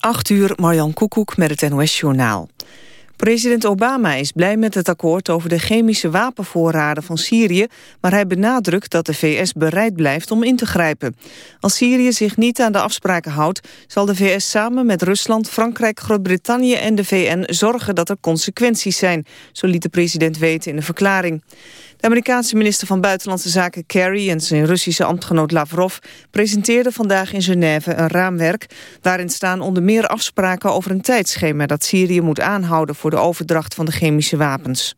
8 uur, Marjan Koekoek met het NOS-journaal. President Obama is blij met het akkoord over de chemische wapenvoorraden van Syrië... maar hij benadrukt dat de VS bereid blijft om in te grijpen. Als Syrië zich niet aan de afspraken houdt... zal de VS samen met Rusland, Frankrijk, Groot-Brittannië en de VN... zorgen dat er consequenties zijn, zo liet de president weten in een verklaring. De Amerikaanse minister van Buitenlandse Zaken Kerry en zijn Russische ambtgenoot Lavrov presenteerden vandaag in Genève een raamwerk. Daarin staan onder meer afspraken over een tijdschema dat Syrië moet aanhouden voor de overdracht van de chemische wapens.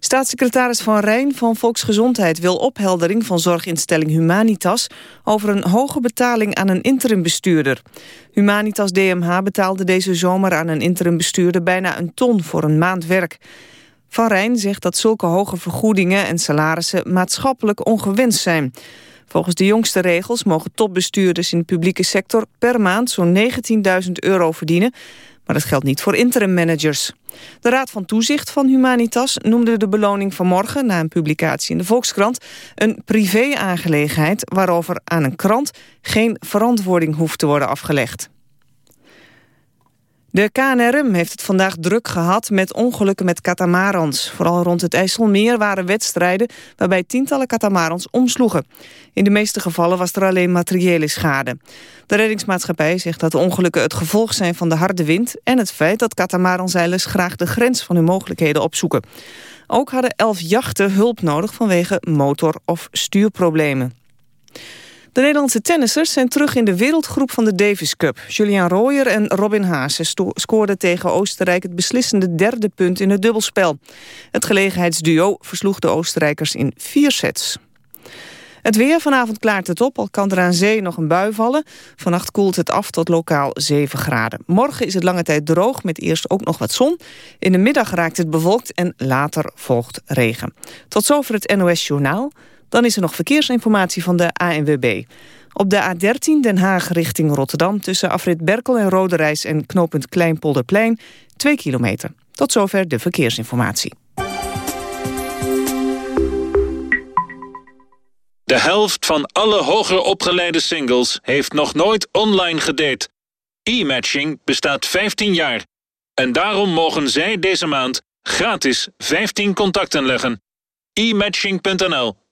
Staatssecretaris Van Rijn van Volksgezondheid wil opheldering van zorginstelling Humanitas over een hoge betaling aan een interimbestuurder. Humanitas DMH betaalde deze zomer aan een interimbestuurder bijna een ton voor een maand werk. Van Rijn zegt dat zulke hoge vergoedingen en salarissen maatschappelijk ongewenst zijn. Volgens de jongste regels mogen topbestuurders in de publieke sector per maand zo'n 19.000 euro verdienen, maar dat geldt niet voor interim managers. De Raad van Toezicht van Humanitas noemde de beloning vanmorgen... na een publicatie in de Volkskrant een privé-aangelegenheid... waarover aan een krant geen verantwoording hoeft te worden afgelegd. De KNRM heeft het vandaag druk gehad met ongelukken met katamarans. Vooral rond het IJsselmeer waren wedstrijden waarbij tientallen katamarans omsloegen. In de meeste gevallen was er alleen materiële schade. De reddingsmaatschappij zegt dat de ongelukken het gevolg zijn van de harde wind... en het feit dat katamaranzeilers graag de grens van hun mogelijkheden opzoeken. Ook hadden elf jachten hulp nodig vanwege motor- of stuurproblemen. De Nederlandse tennissers zijn terug in de wereldgroep van de Davis Cup. Julian Royer en Robin Haase scoorden tegen Oostenrijk... het beslissende derde punt in het dubbelspel. Het gelegenheidsduo versloeg de Oostenrijkers in vier sets. Het weer, vanavond klaart het op, al kan er aan zee nog een bui vallen. Vannacht koelt het af tot lokaal 7 graden. Morgen is het lange tijd droog, met eerst ook nog wat zon. In de middag raakt het bewolkt en later volgt regen. Tot zover het NOS Journaal. Dan is er nog verkeersinformatie van de ANWB. Op de A13 Den Haag richting Rotterdam... tussen afrit Berkel en Roderijs en knooppunt Kleinpolderplein... 2 kilometer. Tot zover de verkeersinformatie. De helft van alle hoger opgeleide singles heeft nog nooit online gedate. E-matching bestaat 15 jaar. En daarom mogen zij deze maand gratis 15 contacten leggen. e-matching.nl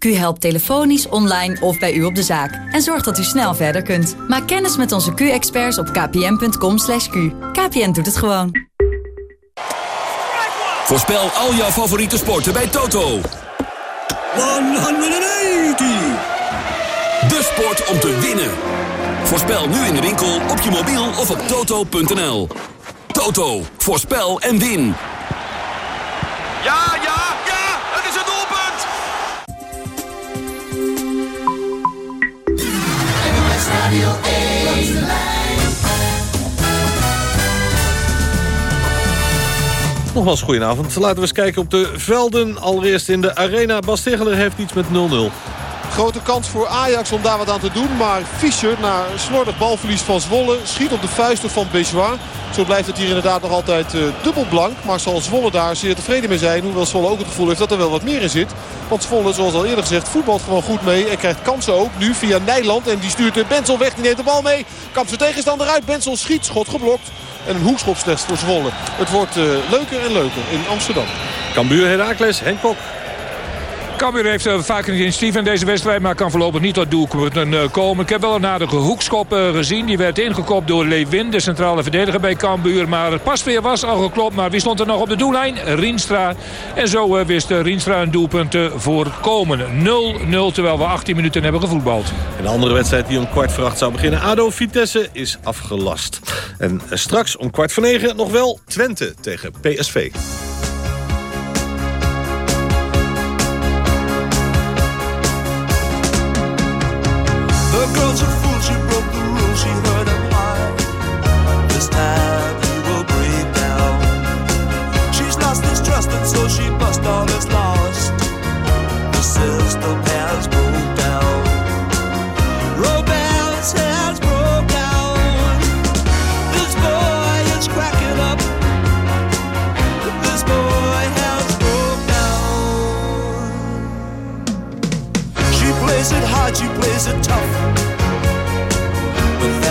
Q helpt telefonisch, online of bij u op de zaak. En zorgt dat u snel verder kunt. Maak kennis met onze Q-experts op kpn.com. /q. KPN doet het gewoon. Voorspel al jouw favoriete sporten bij Toto. 180! De sport om te winnen. Voorspel nu in de winkel, op je mobiel of op toto.nl. Toto, voorspel en win. Ja, Nogmaals, goedenavond. Laten we eens kijken op de velden. Allereerst in de arena. Bas heeft iets met 0-0. Grote kans voor Ajax om daar wat aan te doen. Maar Fischer, na slordig balverlies van Zwolle, schiet op de vuisten van Bejois. Zo blijft het hier inderdaad nog altijd uh, dubbel blank. Maar zal Zwolle daar zeer tevreden mee zijn. Hoewel Zwolle ook het gevoel heeft dat er wel wat meer in zit. Want Zwolle, zoals al eerder gezegd, voetbalt gewoon goed mee. En krijgt kansen ook. Nu via Nijland. En die stuurt Bensel weg. Die neemt de bal mee. Kampt zijn tegenstander uit. Bensel schiet. Schot geblokt. En een hoekschop slechts voor Zwolle. Het wordt uh, leuker en leuker in Amsterdam. Cambuur Herakles, Henk Kok. Cambuur heeft uh, vaak een initiatief in deze wedstrijd... maar kan voorlopig niet tot doelpunten uh, komen. Ik heb wel een aardige hoekschop uh, gezien. Die werd ingekopt door Lewin, de centrale verdediger bij Cambuur. Maar het pasveer was al geklopt. Maar wie stond er nog op de doellijn? Rienstra. En zo wist Rienstra een doelpunt te voorkomen. 0-0, terwijl we 18 minuten hebben gevoetbald. En de andere wedstrijd die om kwart voor acht zou beginnen... ADO Vitesse is afgelast. En straks om kwart voor negen nog wel Twente tegen PSV. Girl's a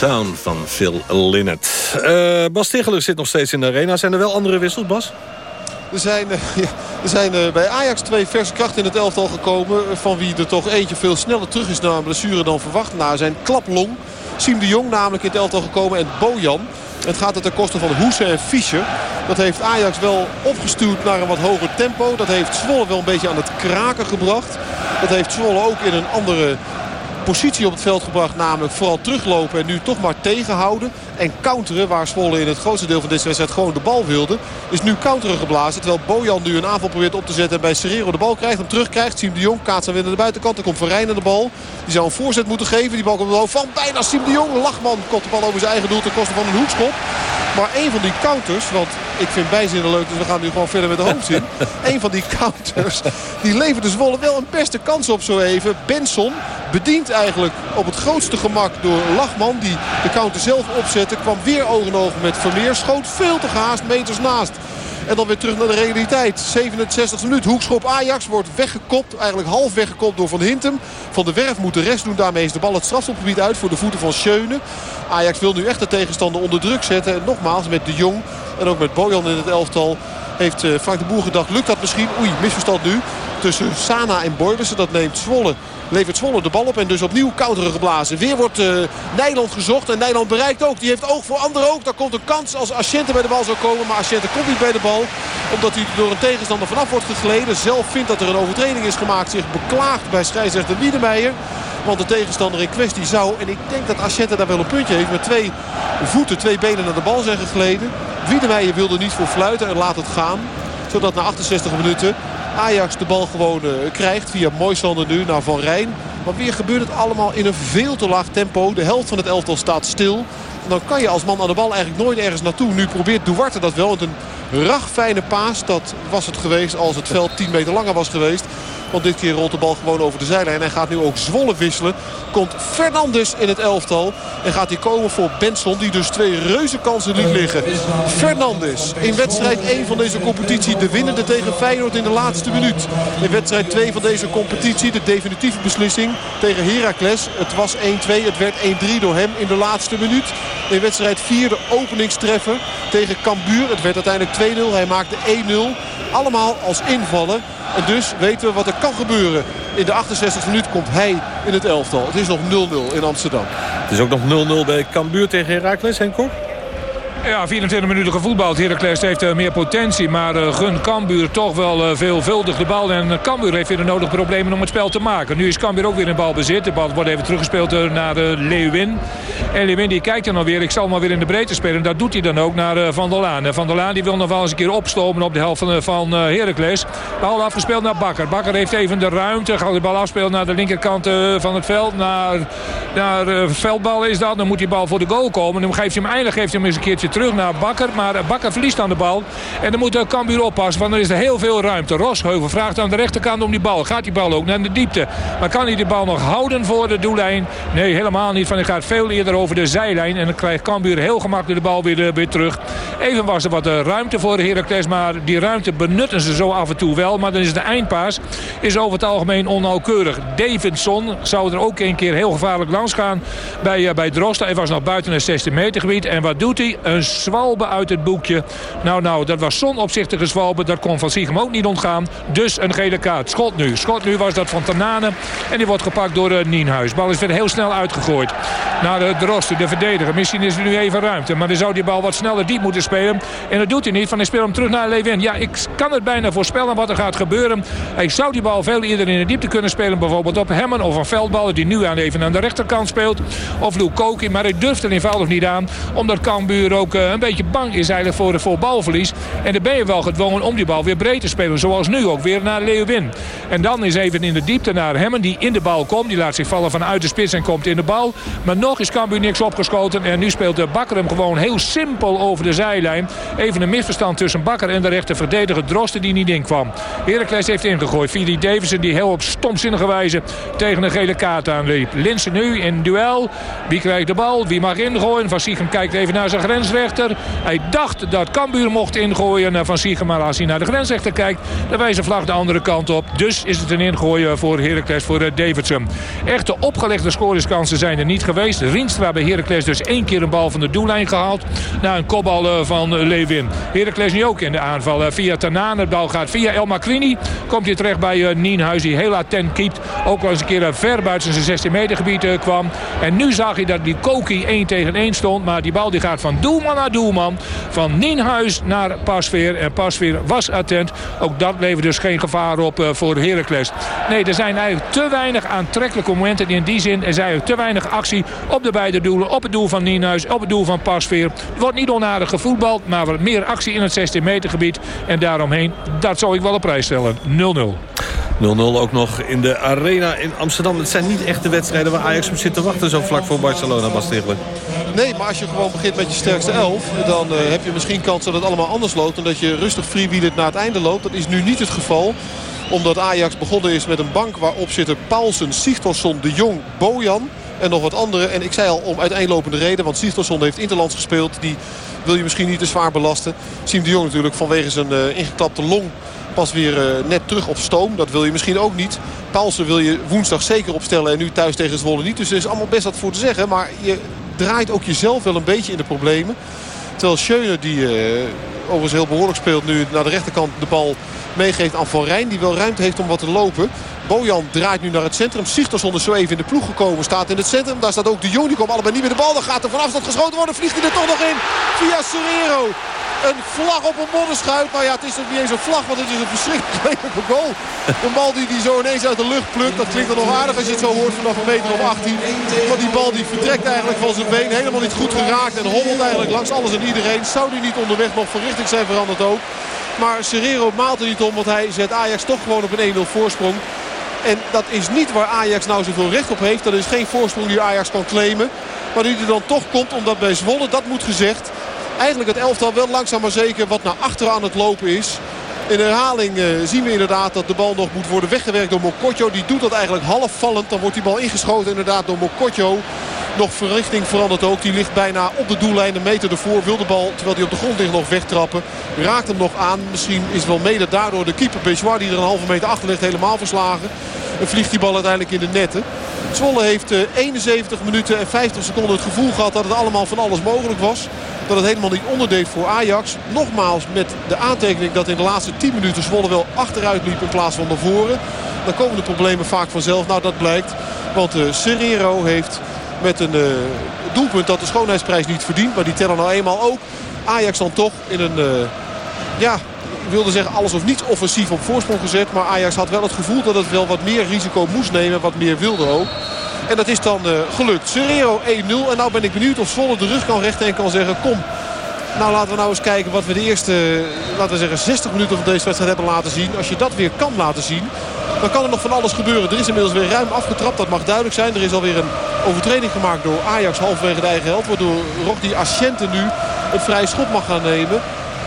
Town van Phil Linnet. Eh, Bas Tegeler zit nog steeds in de arena. Zijn er wel andere wissels, Bas? Er zijn, eh, er zijn eh, bij Ajax twee verse krachten in het elftal gekomen. Van wie er toch eentje veel sneller terug is na een blessure dan verwacht. Na zijn klaplong. Siem de Jong namelijk in het elftal gekomen. En Bojan. Het gaat het ten koste van Hoesen en Fischer. Dat heeft Ajax wel opgestuurd naar een wat hoger tempo. Dat heeft Zwolle wel een beetje aan het kraken gebracht. Dat heeft Zwolle ook in een andere positie op het veld gebracht. Namelijk vooral teruglopen en nu toch maar tegenhouden. En counteren, waar Zwolle in het grootste deel van deze wedstrijd gewoon de bal wilde. Is nu counteren geblazen. Terwijl Bojan nu een aanval probeert op te zetten. En bij Serrero de bal krijgt. Hem terugkrijgt. Siem de Jong kaatst hem weer naar de buitenkant. Dan komt Van Rijn de bal. Die zou een voorzet moeten geven. Die bal komt op het hoofd van bijna Siem de Jong. Lachman komt de bal over zijn eigen doel ten koste van een hoekschop. Maar een van die counters, want ik vind bijzinnen leuk, dus we gaan nu gewoon verder met de hoofdzin. een van die counters, die leverde Zwolle wel een beste kans op zo even. Benson bedient eigenlijk op het grootste gemak door Lachman, die de counter zelf opzette. Kwam weer oog in oog met Vermeer, schoot veel te gehaast, meters naast. En dan weer terug naar de realiteit. 67 minuut. Hoekschop Ajax wordt weggekopt. Eigenlijk half weggekopt door Van Hintem. Van de Werf moet de rest doen. Daarmee is de bal het strafstopgebied uit voor de voeten van Schöne. Ajax wil nu echt de tegenstander onder druk zetten. En nogmaals met De Jong en ook met Bojan in het elftal heeft eh, Frank de Boer gedacht. Lukt dat misschien? Oei, misverstand nu. Tussen Sana en Boylissen. Dat neemt Zwolle. Levert Zwolle de bal op en dus opnieuw counteren geblazen. Weer wordt uh, Nijland gezocht en Nijland bereikt ook. Die heeft oog voor anderen ook. Daar komt een kans als Asciente bij de bal zou komen. Maar Asciente komt niet bij de bal. Omdat hij door een tegenstander vanaf wordt gegleden. Zelf vindt dat er een overtreding is gemaakt. Zich beklaagt bij scheidsrechter Wiedemeijer. Want de tegenstander in kwestie zou, en ik denk dat Asciente daar wel een puntje heeft... met twee voeten, twee benen naar de bal zijn gegleden. Wiedemeijer wilde niet voor fluiten en laat het gaan. Zodat na 68 minuten Ajax de bal gewoon uh, krijgt via Moisander nu naar Van Rijn. Maar weer gebeurt het allemaal in een veel te laag tempo. De helft van het elftal staat stil. En dan kan je als man aan de bal eigenlijk nooit ergens naartoe. Nu probeert Duarte dat wel met een ragfijne paas. Dat was het geweest als het veld 10 meter langer was geweest. Want dit keer rolt de bal gewoon over de zijlijn. Hij gaat nu ook Zwolle wisselen. Komt Fernandes in het elftal. En gaat hij komen voor Benson. Die dus twee reuze kansen liet liggen. Fernandes in wedstrijd 1 van deze competitie. De winnende tegen Feyenoord in de laatste minuut. In wedstrijd 2 van deze competitie. De definitieve beslissing tegen Heracles. Het was 1-2. Het werd 1-3 door hem in de laatste minuut. In wedstrijd 4 de openingstreffer tegen Cambuur. Het werd uiteindelijk 2-0. Hij maakte 1-0. Allemaal als invallen. En dus weten we wat er kan gebeuren. In de 68e minuut komt hij in het elftal. Het is nog 0-0 in Amsterdam. Het is ook nog 0-0 bij Cambuur tegen Heracles, Henk. Ja, 24 minuten gevoetbald. Heracles heeft uh, meer potentie. Maar uh, gun Cambuur toch wel uh, veelvuldig de bal. En Cambuur heeft weer de nodige problemen om het spel te maken. Nu is Cambuur ook weer in balbezit. De bal wordt even teruggespeeld naar Leeuwin. En Leeuwin die kijkt er nog weer. Ik zal maar weer in de breedte spelen. Dat doet hij dan ook naar Van der Laan. Van der Laan die wil nog wel eens een keer opstomen op de helft van, van Heracles. Bal afgespeeld naar Bakker. Bakker heeft even de ruimte. Gaat de bal afspelen naar de linkerkant van het veld. Naar, naar veldbal is dat. Dan moet die bal voor de goal komen. Dan geeft hij hem eindelijk geeft hij hem eens een keertje terug naar Bakker. Maar Bakker verliest aan de bal. En dan moet de Cambuur oppassen. Want er is er heel veel ruimte. Rosheuvel vraagt aan de rechterkant om die bal. Gaat die bal ook naar de diepte. Maar kan hij die bal nog houden voor de doellijn? Nee, helemaal niet. Van hij gaat veel eerder over de zijlijn. En dan krijgt Cambuur heel gemakkelijk de bal weer, eh, terug. Even was er wat eh, ruimte voor de Heracles. Maar die ruimte benutten ze zo af en toe wel. Maar dan is de eindpaas is over het algemeen onnauwkeurig. Davidson zou er ook een keer heel gevaarlijk langs gaan bij, uh, bij Drost. Hij was nog buiten het 16 meter gebied. En wat doet hij? Een zwalbe uit het boekje. Nou, nou, dat was zonopzichtige zwalbe. Dat kon Van Siegem ook niet ontgaan. Dus een gele kaart. Schot nu. Schot nu was dat van Tanane. En die wordt gepakt door uh, Nienhuis. Bal is weer heel snel uitgegooid. Naar uh, Drosten, de verdediger. Misschien is er nu even ruimte. Maar dan zou die bal wat sneller diep moeten spelen. En dat doet hij niet. Van hij speelt hem terug naar Lewin. Ja, ik kan het bijna voorspellen wat er gaat gebeuren. Hij zou die bal veel eerder in de diepte kunnen spelen. Bijvoorbeeld op Hemmen of een veldballer die nu aan even aan de rechterkant speelt. Of Lou Koki. Maar hij durft er eenvoudig niet aan. Omdat Cambuur ook uh, een beetje bang is eigenlijk voor, voor balverlies. En dan ben je wel gedwongen om die bal weer breed te spelen. Zoals nu ook weer naar Leeuwin. En dan is even in de diepte naar Hemmen die in de bal komt. Die laat zich vallen vanuit de spits en komt in de bal. Maar nog is Cambuur niks opgeschoten. En nu speelt de Bakker hem gewoon heel simpel over de zijlijn. Even een misverstand tussen Bakker en de rechter verdediger Drosten die niet in kwam. Heracles heeft ingegooid. Via die Davison die heel op stomzinnige wijze tegen een gele kaart aanliep. Linsen nu in duel. Wie krijgt de bal? Wie mag ingooien? Van Siegem kijkt even naar zijn Hij dacht dat Cambuur mocht ingooien van Siegem. Als hij naar de grensrechter kijkt, dan wijst de vlag de andere kant op. Dus is het een ingooien voor Heracles, voor Davidson. Echte opgelegde scoringskansen zijn er niet geweest. Rienstra bij Heracles dus één keer een bal van de doellijn gehaald. Na een kopbal van Lewin. Heracles nu ook in de aanval. Via Tanane, de bal gaat via El Macrini. Komt hij terecht bij Nienhuis, die heel attent keept. Ook wel eens een keer ver buiten zijn 16 meter gebied kwam. En nu zag hij dat die Koki 1 tegen 1 stond. Maar die bal die gaat van doelman naar doelman. Van Nienhuis naar Pasveer. En Pasveer was attent. Ook dat levert dus geen gevaar op voor Heracles. Nee, er zijn eigenlijk te weinig aantrekkelijke momenten. In die zin er is eigenlijk te weinig actie op de beide doelen. Op het doel van Nienhuis, op het doel van Pasveer. Er wordt niet onaardig gevoetbald, maar wat meer actie in het 16 meter gebied. En daaromheen, dat zou ik wel op prijs stellen. 0-0. 0-0 ook nog in de Arena in Amsterdam. Het zijn niet echt de wedstrijden waar Ajax op zit te wachten... zo vlak voor Barcelona, Bas Nee, maar als je gewoon begint met je sterkste elf... dan uh, heb je misschien kans dat het allemaal anders loopt... en dat je rustig freewheelend naar het einde loopt. Dat is nu niet het geval omdat Ajax begonnen is met een bank waarop zitten Paulsen, Sigtorsson, De Jong, Bojan en nog wat anderen. En ik zei al om uiteenlopende reden, want Sigtorsson heeft Interlands gespeeld. Die wil je misschien niet te zwaar belasten. Siem de Jong natuurlijk vanwege zijn uh, ingeklapte long pas weer uh, net terug op stoom. Dat wil je misschien ook niet. Paulsen wil je woensdag zeker opstellen en nu thuis tegen Zwolle niet. Dus er is allemaal best wat voor te zeggen. Maar je draait ook jezelf wel een beetje in de problemen. Terwijl Schöne, die uh, overigens heel behoorlijk speelt nu naar de rechterkant de bal meegeeft aan Van Rijn. Die wel ruimte heeft om wat te lopen. Bojan draait nu naar het centrum. Sigtersson is zo even in de ploeg gekomen. Staat in het centrum. Daar staat ook de Jong. Die allebei niet met de bal. Dan gaat er vanaf dat geschoten worden. Vliegt hij er toch nog in. Via Serrero. Een vlag op een modderschuit. Maar ja, het is ook niet eens een vlag. Want het is een verschrikkelijke goal. Een bal die hij zo ineens uit de lucht plukt. Dat klinkt er nog aardig als je het zo hoort vanaf een meter of 18. Maar die bal die vertrekt eigenlijk van zijn been. Helemaal niet goed geraakt. En hobbelt eigenlijk langs alles en iedereen. Zou die niet onderweg nog van richting zijn veranderd ook. Maar Serrero maalt er niet om. Want hij zet Ajax toch gewoon op een 1-0 voorsprong. En dat is niet waar Ajax nou zoveel recht op heeft. Dat is geen voorsprong die Ajax kan claimen. Maar die er dan toch komt omdat bij Zwolle, dat moet gezegd... eigenlijk het elftal wel langzaam maar zeker wat naar achteren aan het lopen is. In herhaling uh, zien we inderdaad dat de bal nog moet worden weggewerkt door Mokotjo. Die doet dat eigenlijk half vallend. Dan wordt die bal ingeschoten inderdaad door Mokotjo. Nog verrichting verandert ook. Die ligt bijna op de doellijn. Een meter ervoor. Wil de bal, terwijl hij op de grond ligt, nog wegtrappen. Raakt hem nog aan. Misschien is wel mede daardoor de keeper Bejois die er een halve meter achter ligt helemaal verslagen. En vliegt die bal uiteindelijk in de netten. Zwolle heeft 71 eh, minuten en 50 seconden het gevoel gehad dat het allemaal van alles mogelijk was. Dat het helemaal niet onderdeed voor Ajax. Nogmaals met de aantekening dat in de laatste 10 minuten Zwolle wel achteruit liep in plaats van naar voren. Dan komen de problemen vaak vanzelf. Nou dat blijkt. Want uh, Serrero heeft met een uh, doelpunt dat de schoonheidsprijs niet verdient. Maar die tellen nou eenmaal ook. Ajax dan toch in een... Uh, ja, ik wilde zeggen alles of niets offensief op voorsprong gezet. Maar Ajax had wel het gevoel dat het wel wat meer risico moest nemen. Wat meer wilde ook. En dat is dan uh, gelukt. Serrero 1-0. En nou ben ik benieuwd of Zwolle de rug kan rechten en kan zeggen... kom, nou laten we nou eens kijken wat we de eerste laten we zeggen, 60 minuten van deze wedstrijd hebben laten zien. Als je dat weer kan laten zien, dan kan er nog van alles gebeuren. Er is inmiddels weer ruim afgetrapt, dat mag duidelijk zijn. Er is alweer een overtreding gemaakt door Ajax halverwege de eigen helft. Waardoor Rocky Asciente nu een vrije schop mag gaan nemen.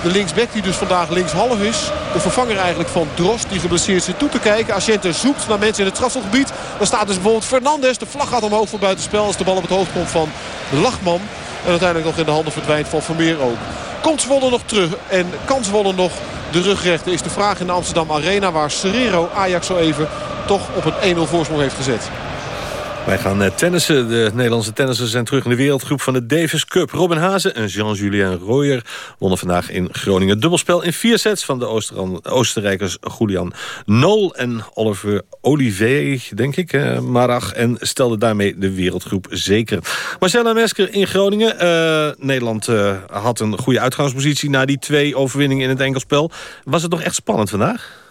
De linksback die dus vandaag linkshalf is. De vervanger eigenlijk van Drost die geblesseerd zit toe te kijken. Asciente zoekt naar mensen in het strafselgebied. Dan staat dus bijvoorbeeld Fernandes. De vlag gaat omhoog voor buitenspel als de bal op het hoofd komt van Lachman. En uiteindelijk nog in de handen verdwijnt van Vermeer ook. Komt Zwolle nog terug en kan Zwolle nog de rug rechten? Is de vraag in de Amsterdam Arena waar Serrero Ajax zo even toch op een 1-0 voorsprong heeft gezet. Wij gaan eh, tennissen. De Nederlandse tennissers zijn terug in de wereldgroep van de Davis Cup. Robin Hazen en Jean-Julien Royer wonnen vandaag in Groningen dubbelspel in vier sets van de Oostenrijkers Julian Nol en Oliver Olivier, denk ik, eh, Marag. En stelde daarmee de wereldgroep zeker. Marcella Mesker in Groningen. Uh, Nederland uh, had een goede uitgangspositie na die twee overwinningen in het enkelspel. Was het nog echt spannend vandaag?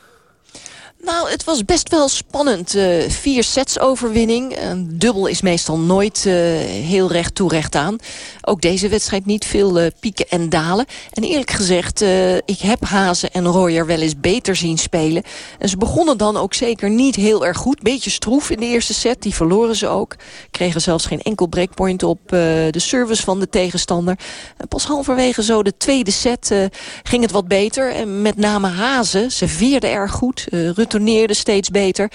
Nou, het was best wel spannend. Uh, vier sets overwinning. Een dubbel is meestal nooit uh, heel recht toe recht aan. Ook deze wedstrijd niet veel pieken en dalen. En eerlijk gezegd, ik heb Hazen en Royer wel eens beter zien spelen. En ze begonnen dan ook zeker niet heel erg goed. Beetje stroef in de eerste set, die verloren ze ook. Kregen zelfs geen enkel breakpoint op de service van de tegenstander. En pas halverwege zo de tweede set ging het wat beter. En met name Hazen, ze veerde erg goed. Rutte retourneerde steeds beter.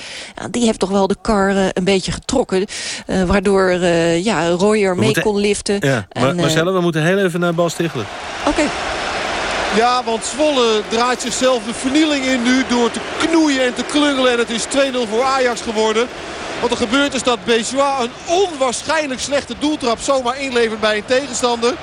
die heeft toch wel de kar uh, een beetje getrokken. Uh, waardoor uh, ja, Royer mee moeten... kon liften. Ja, en, Marcella, we moeten heel even naar Bas Tichelen. Oké. Okay. Ja, want Zwolle draait zichzelf de vernieling in nu door te knoeien en te klungelen. En het is 2-0 voor Ajax geworden. Wat er gebeurt is dat Bejois een onwaarschijnlijk slechte doeltrap zomaar inlevert bij een tegenstander.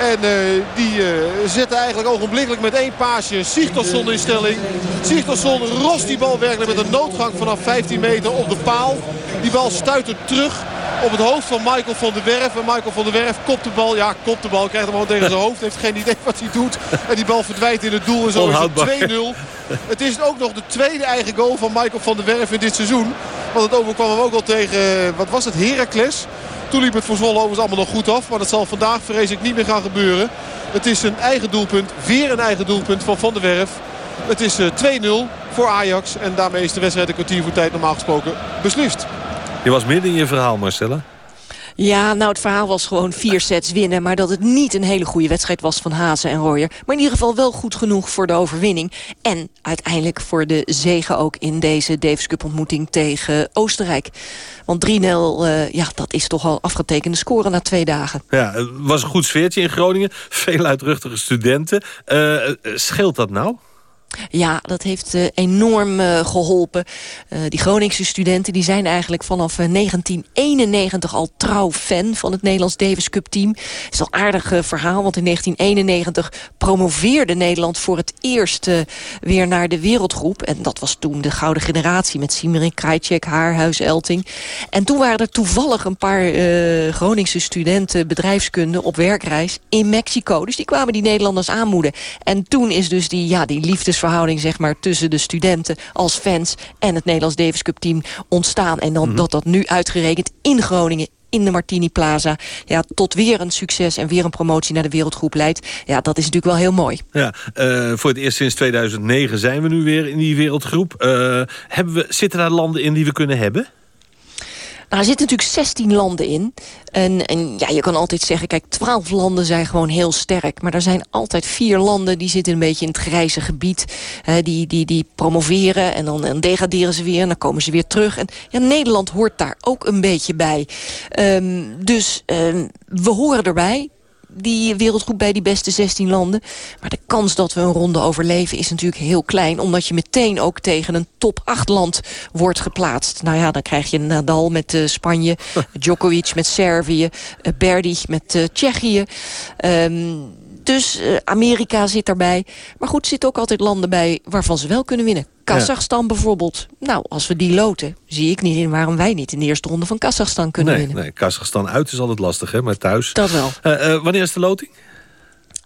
En uh, die uh, zetten eigenlijk ogenblikkelijk met één paasje Sigtorsson in stelling. Sigtorsson rost die bal werkelijk met een noodgang vanaf 15 meter op de paal. Die bal stuit terug op het hoofd van Michael van der Werf. En Michael van der Werf kopt de bal. Ja, kopt de bal. Krijgt hem gewoon tegen zijn hoofd. Heeft geen idee wat hij doet. En die bal verdwijnt in het doel. En zo is het 2-0. Het is ook nog de tweede eigen goal van Michael van der Werf in dit seizoen. Want het overkwam hem ook al tegen, wat was het, Heracles. Toen liep het voor Zwolle overigens allemaal nog goed af. Maar dat zal vandaag vrees ik niet meer gaan gebeuren. Het is een eigen doelpunt. Weer een eigen doelpunt van Van der Werf. Het is 2-0 eh, voor Ajax. En daarmee is de wedstrijd een kwartier voor tijd normaal gesproken beslist. Je was midden in je verhaal Marcella. Ja, nou het verhaal was gewoon vier sets winnen. Maar dat het niet een hele goede wedstrijd was van Hazen en Royer. Maar in ieder geval wel goed genoeg voor de overwinning. En uiteindelijk voor de zegen ook in deze Davis Cup ontmoeting tegen Oostenrijk. Want 3-0, uh, ja, dat is toch al afgetekende score na twee dagen. Ja, het was een goed sfeertje in Groningen. Veel uitruchtige studenten. Uh, scheelt dat nou? Ja, dat heeft uh, enorm uh, geholpen. Uh, die Groningse studenten die zijn eigenlijk vanaf 1991 al trouw fan van het Nederlands Davis Cup team. Het is al een aardig verhaal, want in 1991 promoveerde Nederland voor het eerst weer naar de wereldgroep. En dat was toen de gouden generatie met Siemerin, Krajcek, Haarhuis, Elting. En toen waren er toevallig een paar Groningse studenten bedrijfskunde op werkreis in Mexico. Dus die kwamen die Nederlanders aanmoeden. En toen is dus die, ja, die liefdes verhouding zeg maar, tussen de studenten als fans en het Nederlands Davis Cup team ontstaan. En dan, mhm. dat dat nu uitgerekend in Groningen in de Martini Plaza. Ja, tot weer een succes en weer een promotie naar de wereldgroep leidt. Ja, dat is natuurlijk wel heel mooi. Ja, uh, voor het eerst sinds 2009 zijn we nu weer in die wereldgroep. Uh, hebben we, zitten daar landen in die we kunnen hebben? Er zitten natuurlijk 16 landen in. En, en ja, je kan altijd zeggen, kijk, 12 landen zijn gewoon heel sterk. Maar er zijn altijd vier landen die zitten een beetje in het grijze gebied. die, die, die promoveren en dan, degraderen ze weer en dan komen ze weer terug. En ja, Nederland hoort daar ook een beetje bij. Ehm, dus um, we horen erbij die wereldgroep bij die beste 16 landen. Maar de kans dat we een ronde overleven is natuurlijk heel klein. Omdat je meteen ook tegen een top 8 land wordt geplaatst. Nou ja, dan krijg je Nadal met uh, Spanje. Djokovic met Servië. Uh, Berdych met uh, Tsjechië. Um, dus Amerika zit daarbij. Maar goed, er zitten ook altijd landen bij waarvan ze wel kunnen winnen. Kazachstan ja. bijvoorbeeld. Nou, als we die loten, zie ik niet in waarom wij niet in de eerste ronde van Kazachstan kunnen nee, winnen. Nee, Kazachstan uit is altijd lastig, hè, maar thuis. Dat wel. Uh, uh, wanneer is de loting?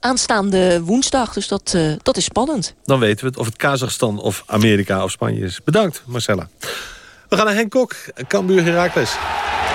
Aanstaande woensdag, dus dat, dat is spannend. Dan weten we het, of het Kazachstan of Amerika of Spanje is. Bedankt, Marcella. We gaan naar Henk Kok, Cambuur Herakles.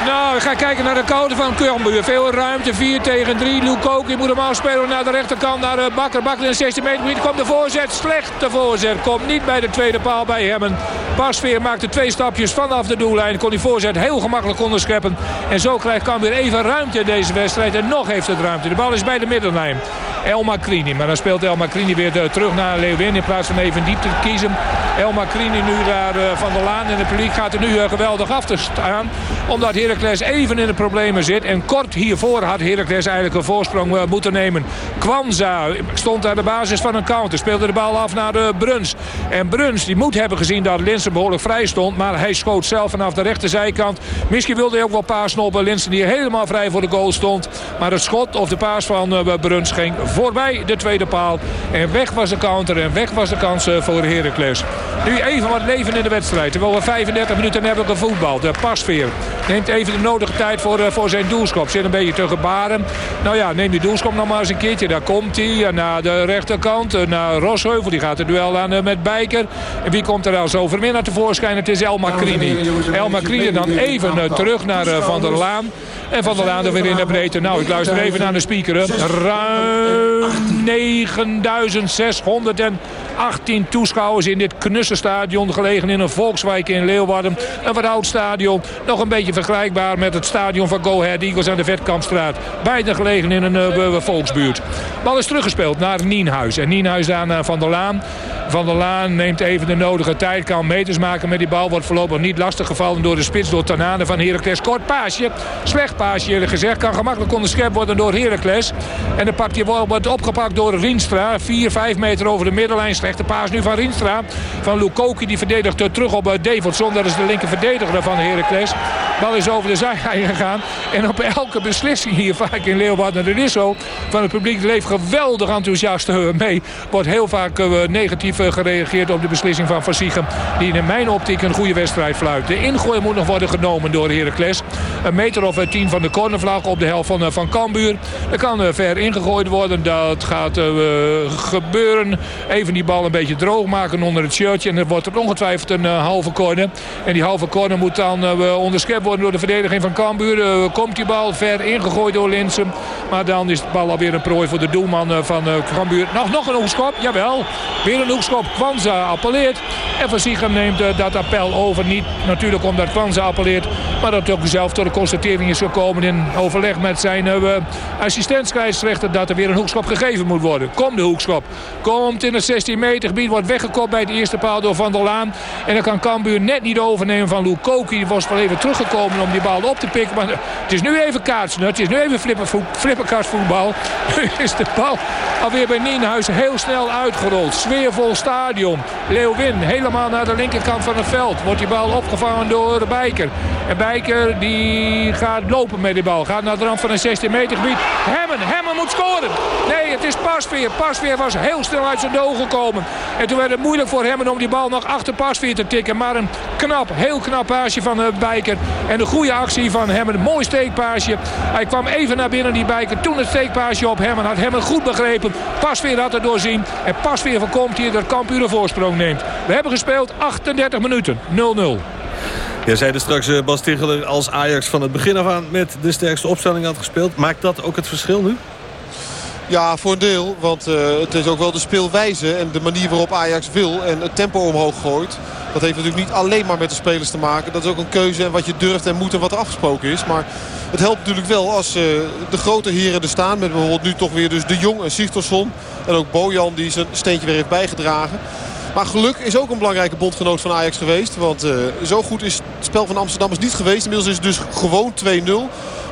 Nou, we gaan kijken naar de koude van Cambuur. Veel ruimte, 4 tegen 3. Lukoki moet hem afspelen naar de rechterkant, naar Bakker. Bakker in de 16 meter. Komt de voorzet, slechte voorzet. Komt niet bij de tweede paal bij Hemmen. Pasveer maakte twee stapjes vanaf de doellijn. Kon die voorzet heel gemakkelijk onderscheppen. En zo krijgt Cambuur even ruimte in deze wedstrijd. En nog heeft het ruimte. De bal is bij de middenlijn. El Macrini. Maar dan speelt El Macrini weer terug naar Leeuwin. In plaats van even diep te kiezen. El Macrini nu daar van de laan. En de publiek gaat er nu geweldig af te staan. Omdat Heracles even in de problemen zit. En kort hiervoor had Heracles eigenlijk een voorsprong moeten nemen. Kwanza stond aan de basis van een counter. Speelde de bal af naar de Bruns. En Bruns die moet hebben gezien dat Linsen behoorlijk vrij stond. Maar hij schoot zelf vanaf de rechterzijkant. Misschien wilde hij ook wel paas op Linsen die helemaal vrij voor de goal stond. Maar het schot of de paas van Bruns ging voorbij de tweede paal. En weg was de counter en weg was de kans voor Heracles. Nu even wat leven in de wedstrijd. Terwijl we 35 minuten hebben gevoetbald. De pasveer neemt even de nodige tijd voor, voor zijn doelschop. Zit een beetje te gebaren. Nou ja, neem die doelschop nog maar eens een keertje. Daar komt hij naar de rechterkant. Naar Rosheuvel. Die gaat het duel aan met Bijker. En wie komt er als overwinnaar tevoorschijn? Het is El Macrini. El Macrini dan even terug naar Van der Laan. En Van der Laan er weer in de breedte. Nou, ik luister even naar de speaker. Ruim 9618 toeschouwers in dit knusse stadion. Gelegen in een volkswijk in Leeuwarden. Een wat oud stadion. Nog een beetje vergelijkbaar met het stadion van Go Ahead Eagles aan de Vetkampstraat. Beide gelegen in een uh, volksbuurt. Bal is teruggespeeld naar Nienhuis. En Nienhuis aan uh, Van der Laan. Van der Laan neemt even de nodige tijd. Kan meters maken met die bal. Wordt voorlopig niet lastig gevallen door de spits. Door Tanane van Heracles. Kort paasje. Slecht paasje eerlijk gezegd. Kan gemakkelijk onderschept worden door Heracles. En pakt hij wordt opgepakt door Rienstra. 4, 5 meter over de middenlijn. Slechte paas nu van Rienstra. Van Lukoki die verdedigt terug op Davidson. Dat is de linker verdediger van Heracles. Bal is over de zijlijn gegaan. En op elke beslissing hier vaak in Leeuwarden. Dat is zo. Van het publiek leeft geweldig enthousiast mee. Wordt heel vaak uh, negatief gereageerd op de beslissing van Van. Die in mijn optiek een goede wedstrijd fluit. De ingooi moet nog worden genomen door Heracles. Een meter of tien van de cornervlag op de helft van, uh, van Cambuur. Er kan ver ingegooid worden. Dat gaat gebeuren. Even die bal een beetje droog maken onder het shirtje. En dan wordt er ongetwijfeld een halve corner. En die halve corner moet dan onderschept worden door de verdediging van Cambuur. komt die bal ver ingegooid door Linsen. Maar dan is de bal alweer een prooi voor de doelman van Cambuur. Nog, nog een hoekschop. Jawel. Weer een hoekschop. Kwanza appelleert. En Van Siegem neemt dat appel over. Niet natuurlijk omdat Kwanza appelleert. Maar dat ook zelf tot de constatering is gekomen in overleg met zijn uh. Dat er weer een hoekschop gegeven moet worden. Komt de hoekschop. Komt in het 16 meter gebied. Wordt weggekopt bij de eerste paal door Van der Laan. En dan kan Cambuur net niet overnemen van Lukoki. Die was wel even teruggekomen om die bal op te pikken. Maar het is nu even kaatsen. Het is nu even flipperkastvoetbal. Nu is de bal alweer bij Nienhuis heel snel uitgerold. Sfeervol stadion. Leeuwin helemaal naar de linkerkant van het veld. Wordt die bal opgevangen door Bijker. En Bijker die gaat lopen met die bal. Gaat naar de rand van een 16 meter gebied. Hemmen, Hemmen moet scoren. Nee, het is Pasveer. Pasveer was heel snel uit zijn doel gekomen. En toen werd het moeilijk voor Hemmen om die bal nog achter Pasveer te tikken. Maar een knap, heel knap paasje van Bijker. En een goede actie van Hemmen. Een mooi steekpaasje. Hij kwam even naar binnen die Bijker. Toen het steekpaasje op Hemmen. Had Hemmen goed begrepen. Pasveer had het doorzien. En Pasveer voorkomt hier dat Kampuur een voorsprong neemt. We hebben gespeeld 38 minuten. 0-0. Jij zei er straks, uh, Bas als Ajax van het begin af aan met de sterkste opstelling had gespeeld. Maakt dat ook het verschil nu? Ja, voor een deel. Want uh, het is ook wel de speelwijze en de manier waarop Ajax wil en het tempo omhoog gooit. Dat heeft natuurlijk niet alleen maar met de spelers te maken. Dat is ook een keuze en wat je durft en moet en wat er afgesproken is. Maar het helpt natuurlijk wel als uh, de grote heren er staan. Met bijvoorbeeld nu toch weer dus De Jong en. En ook Bojan die zijn steentje weer heeft bijgedragen. Maar geluk is ook een belangrijke bondgenoot van Ajax geweest. Want uh, zo goed is het spel van Amsterdammers niet geweest. Inmiddels is het dus gewoon 2-0.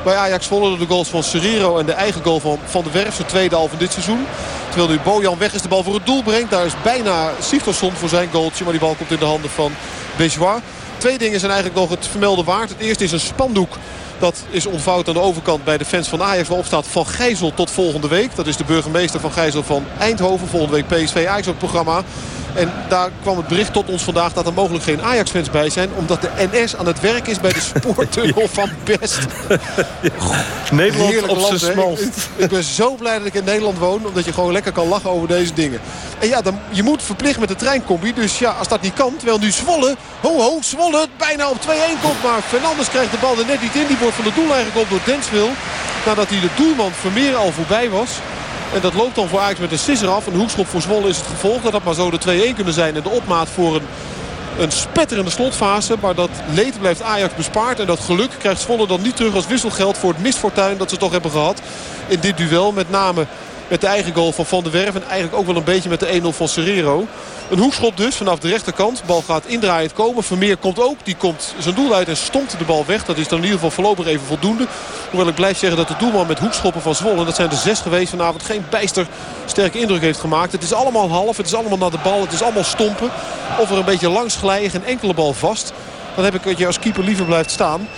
Bij Ajax volgden de goals van Serrero en de eigen goal van Van der Werf. Zijn tweede al van dit seizoen. Terwijl nu Bojan weg is de bal voor het doel brengt. Daar is bijna Sigtorsson voor zijn goaltje. Maar die bal komt in de handen van Bejois. Twee dingen zijn eigenlijk nog het vermelde waard. Het eerste is een spandoek dat is ontvouwd aan de overkant bij de fans van Ajax. Waarop staat Van Gijzel tot volgende week. Dat is de burgemeester van Gijzel van Eindhoven. Volgende week PSV Ajax op het programma. En daar kwam het bericht tot ons vandaag dat er mogelijk geen Ajax-fans bij zijn. Omdat de NS aan het werk is bij de spoortunnel van Best. Nederland op zijn smalst. Ik, ik, ben zo blij dat ik in Nederland woon. Omdat je gewoon lekker kan lachen over deze dingen. En ja, dan, je moet verplicht met de treincombi. Dus ja, als dat niet kan. Terwijl nu Zwolle, ho ho, Zwolle bijna op 2-1 komt. Maar Fernandes krijgt de bal er net niet in. Die wordt van de doel eigenlijk op door Denswil. Nadat hij de doelman Vermeer al voorbij was. En dat loopt dan voor Ajax met een sisser af. Een hoekschop voor Zwolle is het gevolg. Dat dat maar zo de 2-1 kunnen zijn. En de opmaat voor een, een spetterende slotfase. Maar dat leed blijft Ajax bespaard. En dat geluk krijgt Zwolle dan niet terug als wisselgeld voor het misfortuin dat ze toch hebben gehad. In dit duel met name met de eigen goal van Van der Werf. En eigenlijk ook wel een beetje met de 1-0 van Serrero. Een hoekschop dus vanaf de rechterkant. Bal gaat indraaiend komen. Vermeer komt ook. Die komt zijn doel uit en stompt de bal weg. Dat is dan in ieder geval voorlopig even voldoende. Hoewel ik blijf zeggen dat de doelman met hoekschoppen van Zwolle... dat zijn er zes geweest vanavond... geen bijster sterke indruk heeft gemaakt. Het is allemaal half. Het is allemaal naar de bal. Het is allemaal stompen. Of er een beetje langs glijden. Geen enkele bal vast. Dan heb ik dat je als keeper liever blijft staan.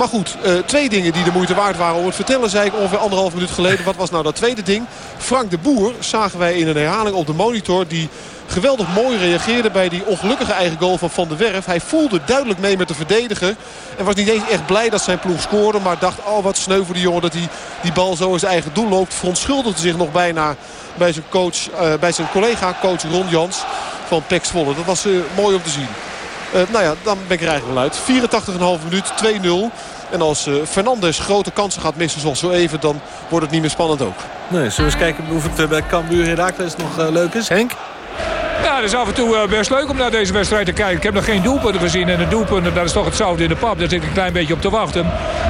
Maar goed, uh, twee dingen die de moeite waard waren om het vertellen... zei ik ongeveer anderhalf minuut geleden. Wat was nou dat tweede ding? Frank de Boer zagen wij in een herhaling op de monitor... die geweldig mooi reageerde bij die ongelukkige eigen goal van Van der Werf. Hij voelde duidelijk mee met de verdediger. En was niet eens echt blij dat zijn ploeg scoorde. Maar dacht, oh wat sneu voor die jongen dat hij die bal zo in zijn eigen doel loopt. Verontschuldigde zich nog bijna bij zijn, coach, uh, bij zijn collega coach Ron Jans van Pek Zwolle. Dat was uh, mooi om te zien. Uh, nou ja, dan ben ik er eigenlijk wel uit. 84,5 minuut, 2-0. En als uh, Fernandes grote kansen gaat missen zoals zo even... dan wordt het niet meer spannend ook. Nee, zullen we eens kijken of het bij Cambuur Herakles nog uh, leuk is? Henk? Ja, het is af en toe eh, best leuk om naar deze wedstrijd te kijken. Ik heb nog geen doelpunten gezien. En de doelpunten, dat is toch het zout in de pap. Daar zit ik een klein beetje op te wachten.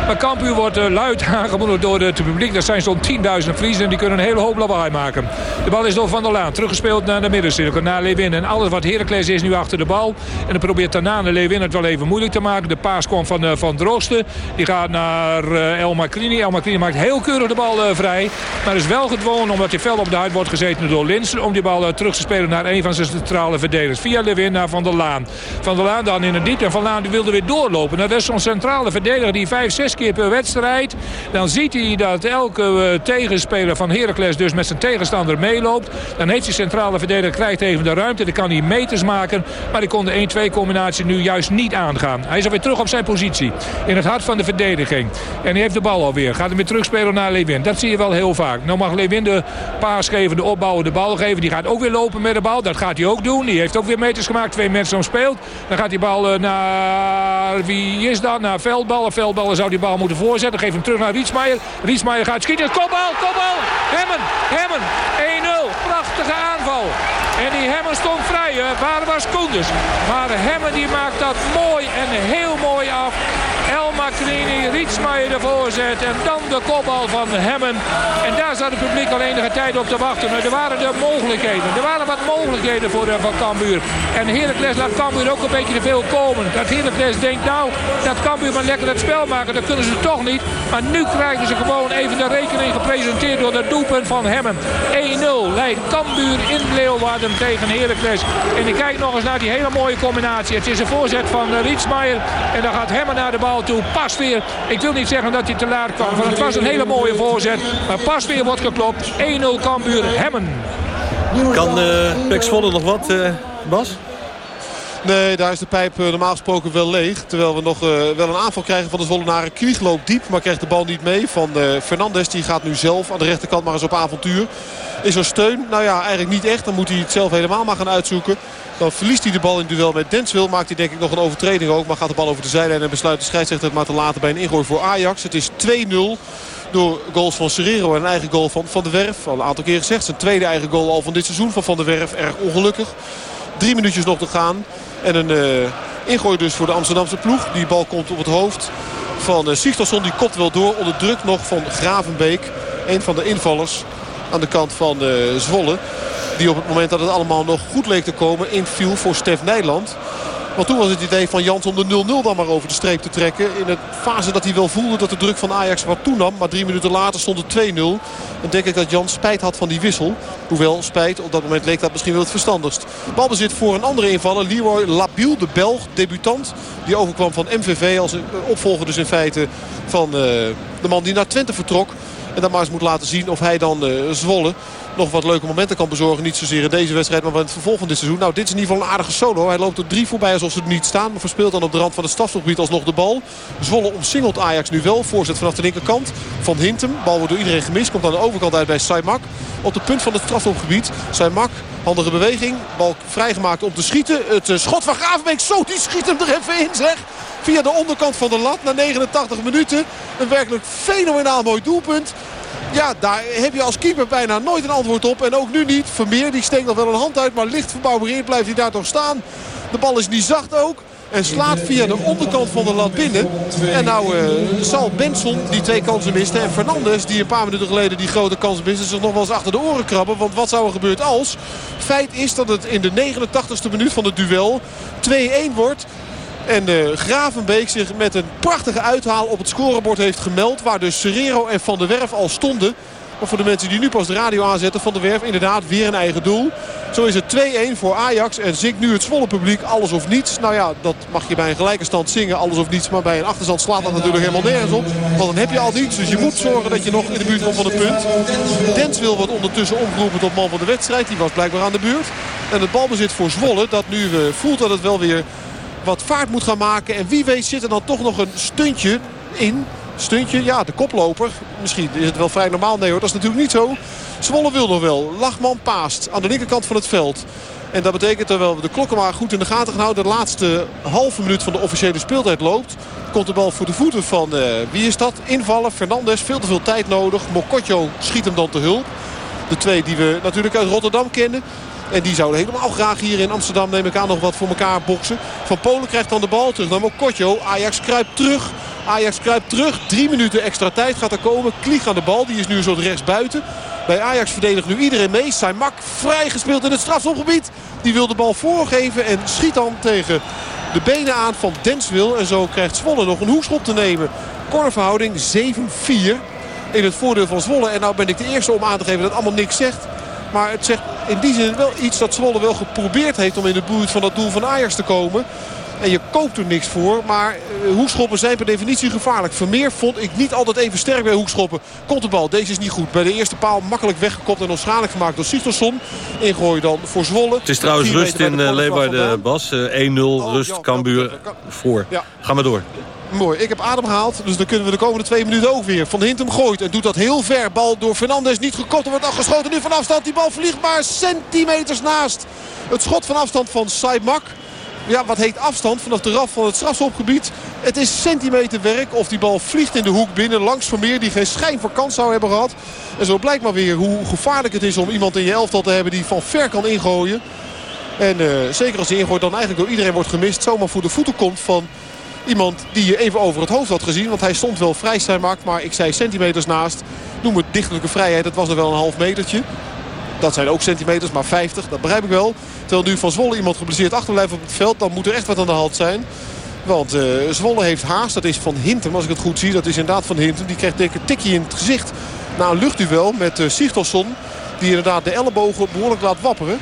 Maar Cambuur wordt uh, luid aangemoedigd door het publiek. Dat zijn zo'n 10.000 Friesen en die kunnen een hele hoop lawaai maken. De bal is door Van der Laan. Teruggespeeld naar de middencirkel, naar Lewin. En alles wat Heracles is nu achter de bal. En dan probeert Tanane Lewin het wel even moeilijk te maken. De paas komt van, uh, van Drosten. Die gaat naar uh, El Macrini. El Macrini maakt heel keurig de bal vrij. Maar is wel gedwongen omdat hij fel op de huid wordt gezeten door Linsen. Om die bal terug te spelen naar een van zijn centrale verdedigers. Via Lewin naar Van der Laan. Van der Laan dan in het diep. En Van Laan wilde weer doorlopen. Nou, dat is zo'n centrale verdediger die vijf, zes keer per wedstrijd. Dan ziet hij dat elke uh, tegenspeler van Heracles dus met zijn tegenstander meeloopt. Dan heeft die centrale verdediger krijgt even de ruimte. Dan kan hij meters maken. Maar die kon de 1-2 combinatie nu juist niet aangaan. Hij is alweer terug op zijn positie. In het hart van de verdediging. En hij heeft de bal alweer. Gaat hem weer terugspelen naar Lewin. Dat zie je wel heel vaak. Nou mag Lewin de paas geven, de opbouwen, de bal geven. Die gaat ook weer lopen met de bal. Dat gaat hij ook doen. Die heeft ook weer meters gemaakt. Twee mensen om speelt. Dan gaat die bal naar... Wie is dat? Naar Veldballen. Veldballen zou die bal moeten voorzetten. Geef hem terug naar Rietsmaier. Rietsmaier gaat schieten. Kopbal, kopbal. Hemmen, Hemmen. 1-0. Prachtige aanval. En die Hemmen stond vrij. Waar was Koenders? Maar Hemmen die maakt dat mooi en heel mooi af. El Macrini, Rietsmaier de voorzet. En dan de kopbal van Hemmen. En daar zat het publiek al enige tijd op te wachten. Maar er waren de mogelijkheden. Er waren wat mogelijkheden voor de, van Cambuur. En Heracles laat Cambuur ook een beetje te veel komen. Dat Heracles denkt, nou, dat Cambuur maar lekker het spel maken. Dat kunnen ze toch niet. Maar nu krijgen ze gewoon even de rekening gepresenteerd door het doelpunt van Hemmen. 1-0 leidt Cambuur in Leeuwarden tegen Heracles. En ik kijk nog eens naar die hele mooie combinatie. Het is een voorzet van Rietsmaier. En dan gaat Hemmen naar de bal toe. Pas weer. Ik wil niet zeggen dat hij te laat kwam. Want het was een hele mooie voorzet. Maar pas weer wordt geklopt. 1-0 Cambuur Hemmen. Kan uh, Pek Zwolle nog wat, uh, Bas? Nee, daar is de pijp uh, normaal gesproken wel leeg. Terwijl we nog uh, wel een aanval krijgen van de Zwollenaren. Krieg loopt diep, maar krijgt de bal niet mee. Van uh, Fernandes, die gaat nu zelf aan de rechterkant maar eens op avontuur. Is er steun? Nou ja, eigenlijk niet echt. Dan moet hij het zelf helemaal maar gaan uitzoeken. Dan verliest hij de bal in het duel met Denswil. Maakt hij denk ik nog een overtreding ook. Maar gaat de bal over de zijlijn en besluit de scheidsrechter het maar te laten bij een ingooi voor Ajax. Het is 2-0 door goals van Serrero en een eigen goal van Van der Werf. Al een aantal keer gezegd. Zijn tweede eigen goal al van dit seizoen van Van der Werf. Erg ongelukkig. Drie minuutjes nog te gaan. En een uh, ingooi dus voor de Amsterdamse ploeg. Die bal komt op het hoofd van uh. Die kopt wel door onder druk nog van Gravenbeek. Een van de invallers aan de kant van uh, Zwolle. Die op het moment dat het allemaal nog goed leek te komen inviel voor Stef Nijland. Want toen was het idee van Jans om de 0-0 dan maar over de streep te trekken. In de fase dat hij wel voelde dat de druk van Ajax wat toenam. Maar drie minuten later stond het 2-0. En denk ik dat Jans spijt had van die wissel. Hoewel spijt, op dat moment leek dat misschien wel het verstandigst. Balbezit voor een andere invaller. Leroy Labiel, de Belg, debutant. Die overkwam van MVV als opvolger dus in feite van uh, de man die naar Twente vertrok. En dan maar eens moet laten zien of hij dan uh, Zwolle nog wat leuke momenten kan bezorgen. Niet zozeer in deze wedstrijd, maar in het vervolg van dit seizoen. Nou, dit is in ieder geval een aardige solo. Hij loopt er drie voorbij alsof ze er niet staan. Maar verspeelt dan op de rand van het strafschopgebied alsnog de bal. Zwolle omsingelt Ajax nu wel. Voorzet vanaf de linkerkant van Hintem. Bal wordt door iedereen gemist. Komt aan de overkant uit bij Saimak. Op de punt van het strafschopgebied. Saimak, handige beweging. Bal vrijgemaakt om te schieten. Het uh, schot van Gravenbeek. Zo, die schiet hem er even in zeg. Via de onderkant van de lat na 89 minuten. Een werkelijk fenomenaal mooi doelpunt. Ja, daar heb je als keeper bijna nooit een antwoord op. En ook nu niet. Vermeer die steekt nog wel een hand uit. Maar licht verbouwereerd blijft hij daar toch staan. De bal is niet zacht ook. En slaat via de onderkant van de lat binnen. En nou zal Benson die twee kansen miste. En Fernandes die een paar minuten geleden die grote kansen miste. Zich nog wel eens achter de oren krabben. Want wat zou er gebeuren als? Feit is dat het in de 89ste minuut van het duel 2-1 wordt. En uh, Gravenbeek zich met een prachtige uithaal op het scorebord heeft gemeld. Waar dus Serrero en Van der Werf al stonden. Maar voor de mensen die nu pas de radio aanzetten. Van der Werf inderdaad weer een eigen doel. Zo is het 2-1 voor Ajax. En zingt nu het volle publiek alles of niets. Nou ja, dat mag je bij een gelijke stand zingen. Alles of niets. Maar bij een achterstand slaat dat natuurlijk helemaal nergens op. Want dan heb je al niets. Dus je moet zorgen dat je nog in de buurt komt van het punt. Denswil wordt ondertussen omgeroepen tot man van de wedstrijd. Die was blijkbaar aan de buurt. En het balbezit voor Zwolle. Dat nu uh, voelt dat het wel weer wat vaart moet gaan maken. En wie weet zit er dan toch nog een stuntje in. Stuntje, ja, de koploper. Misschien is het wel vrij normaal. Nee hoor, dat is natuurlijk niet zo. Zwolle wil nog wel. Lachman paast aan de linkerkant van het veld. En dat betekent, terwijl we de klokken maar goed in de gaten gaan houden... de laatste halve minuut van de officiële speeltijd loopt... komt de bal voor de voeten van, uh, wie is dat? Invallen, Fernandes, veel te veel tijd nodig. Mokotjo schiet hem dan te hulp. De twee die we natuurlijk uit Rotterdam kennen. En die zouden helemaal graag hier in Amsterdam neem ik aan nog wat voor elkaar boksen. Van Polen krijgt dan de bal terug naar Mokotjo. Ajax kruipt terug. Ajax kruipt terug. Drie minuten extra tijd gaat er komen. Klieg aan de bal. Die is nu zo rechts buiten. Bij Ajax verdedigt nu iedereen mee. Saimak vrijgespeeld in het strafschopgebied. Die wil de bal voorgeven en schiet dan tegen de benen aan van Denswil. En zo krijgt Zwolle nog een hoekschop te nemen. Cornerverhouding 7-4 in het voordeel van Zwolle. En nou ben ik de eerste om aan te geven dat allemaal niks zegt. Maar het zegt in die zin wel iets dat Zwolle wel geprobeerd heeft om in de buurt van dat doel van Ajax te komen. En je koopt er niks voor. Maar uh, hoekschoppen zijn per definitie gevaarlijk. Vermeer vond ik niet altijd even sterk bij hoekschoppen. Komt de bal. Deze is niet goed. Bij de eerste paal makkelijk weggekopt en onschadelijk gemaakt door Sigtorsson. Ingooi dan voor Zwolle. Het is trouwens rust in uh, Leeuwarden, Bas. Uh, 1-0 oh, rust, Cambuur voor. Ja. Ga maar door. Mooi. Ik heb adem gehaald. Dus dan kunnen we de komende twee minuten ook weer. Van Hintem gooit en doet dat heel ver. Bal door Fernandes niet gekopt. Er wordt afgeschoten nu van afstand. Die bal vliegt maar centimeters naast. Het schot van afstand van Saimak. Ja, wat heet afstand vanaf de raf van het strafschopgebied. Het is centimeterwerk of die bal vliegt in de hoek binnen. Langs Vermeer die geen schijn van kans zou hebben gehad. En zo blijkt maar weer hoe gevaarlijk het is om iemand in je elftal te hebben die van ver kan ingooien. En uh, zeker als hij ingooit dan eigenlijk door iedereen wordt gemist. Zomaar voor de voeten komt van Iemand die je even over het hoofd had gezien. Want hij stond wel vrij Maar ik zei centimeters naast. Noem het dichtelijke vrijheid. Dat was er wel een half metertje. Dat zijn ook centimeters, maar 50. Dat begrijp ik wel. Terwijl nu van Zwolle iemand geblesseerd achterblijft op het veld. Dan moet er echt wat aan de hand zijn. Want uh, Zwolle heeft haast. Dat is van Hintem, als ik het goed zie. Dat is inderdaad van Hintem. Die krijgt denk ik een tikje in het gezicht. Na een luchtduel met uh, Sigtelsson. Die inderdaad de ellebogen behoorlijk laat wapperen.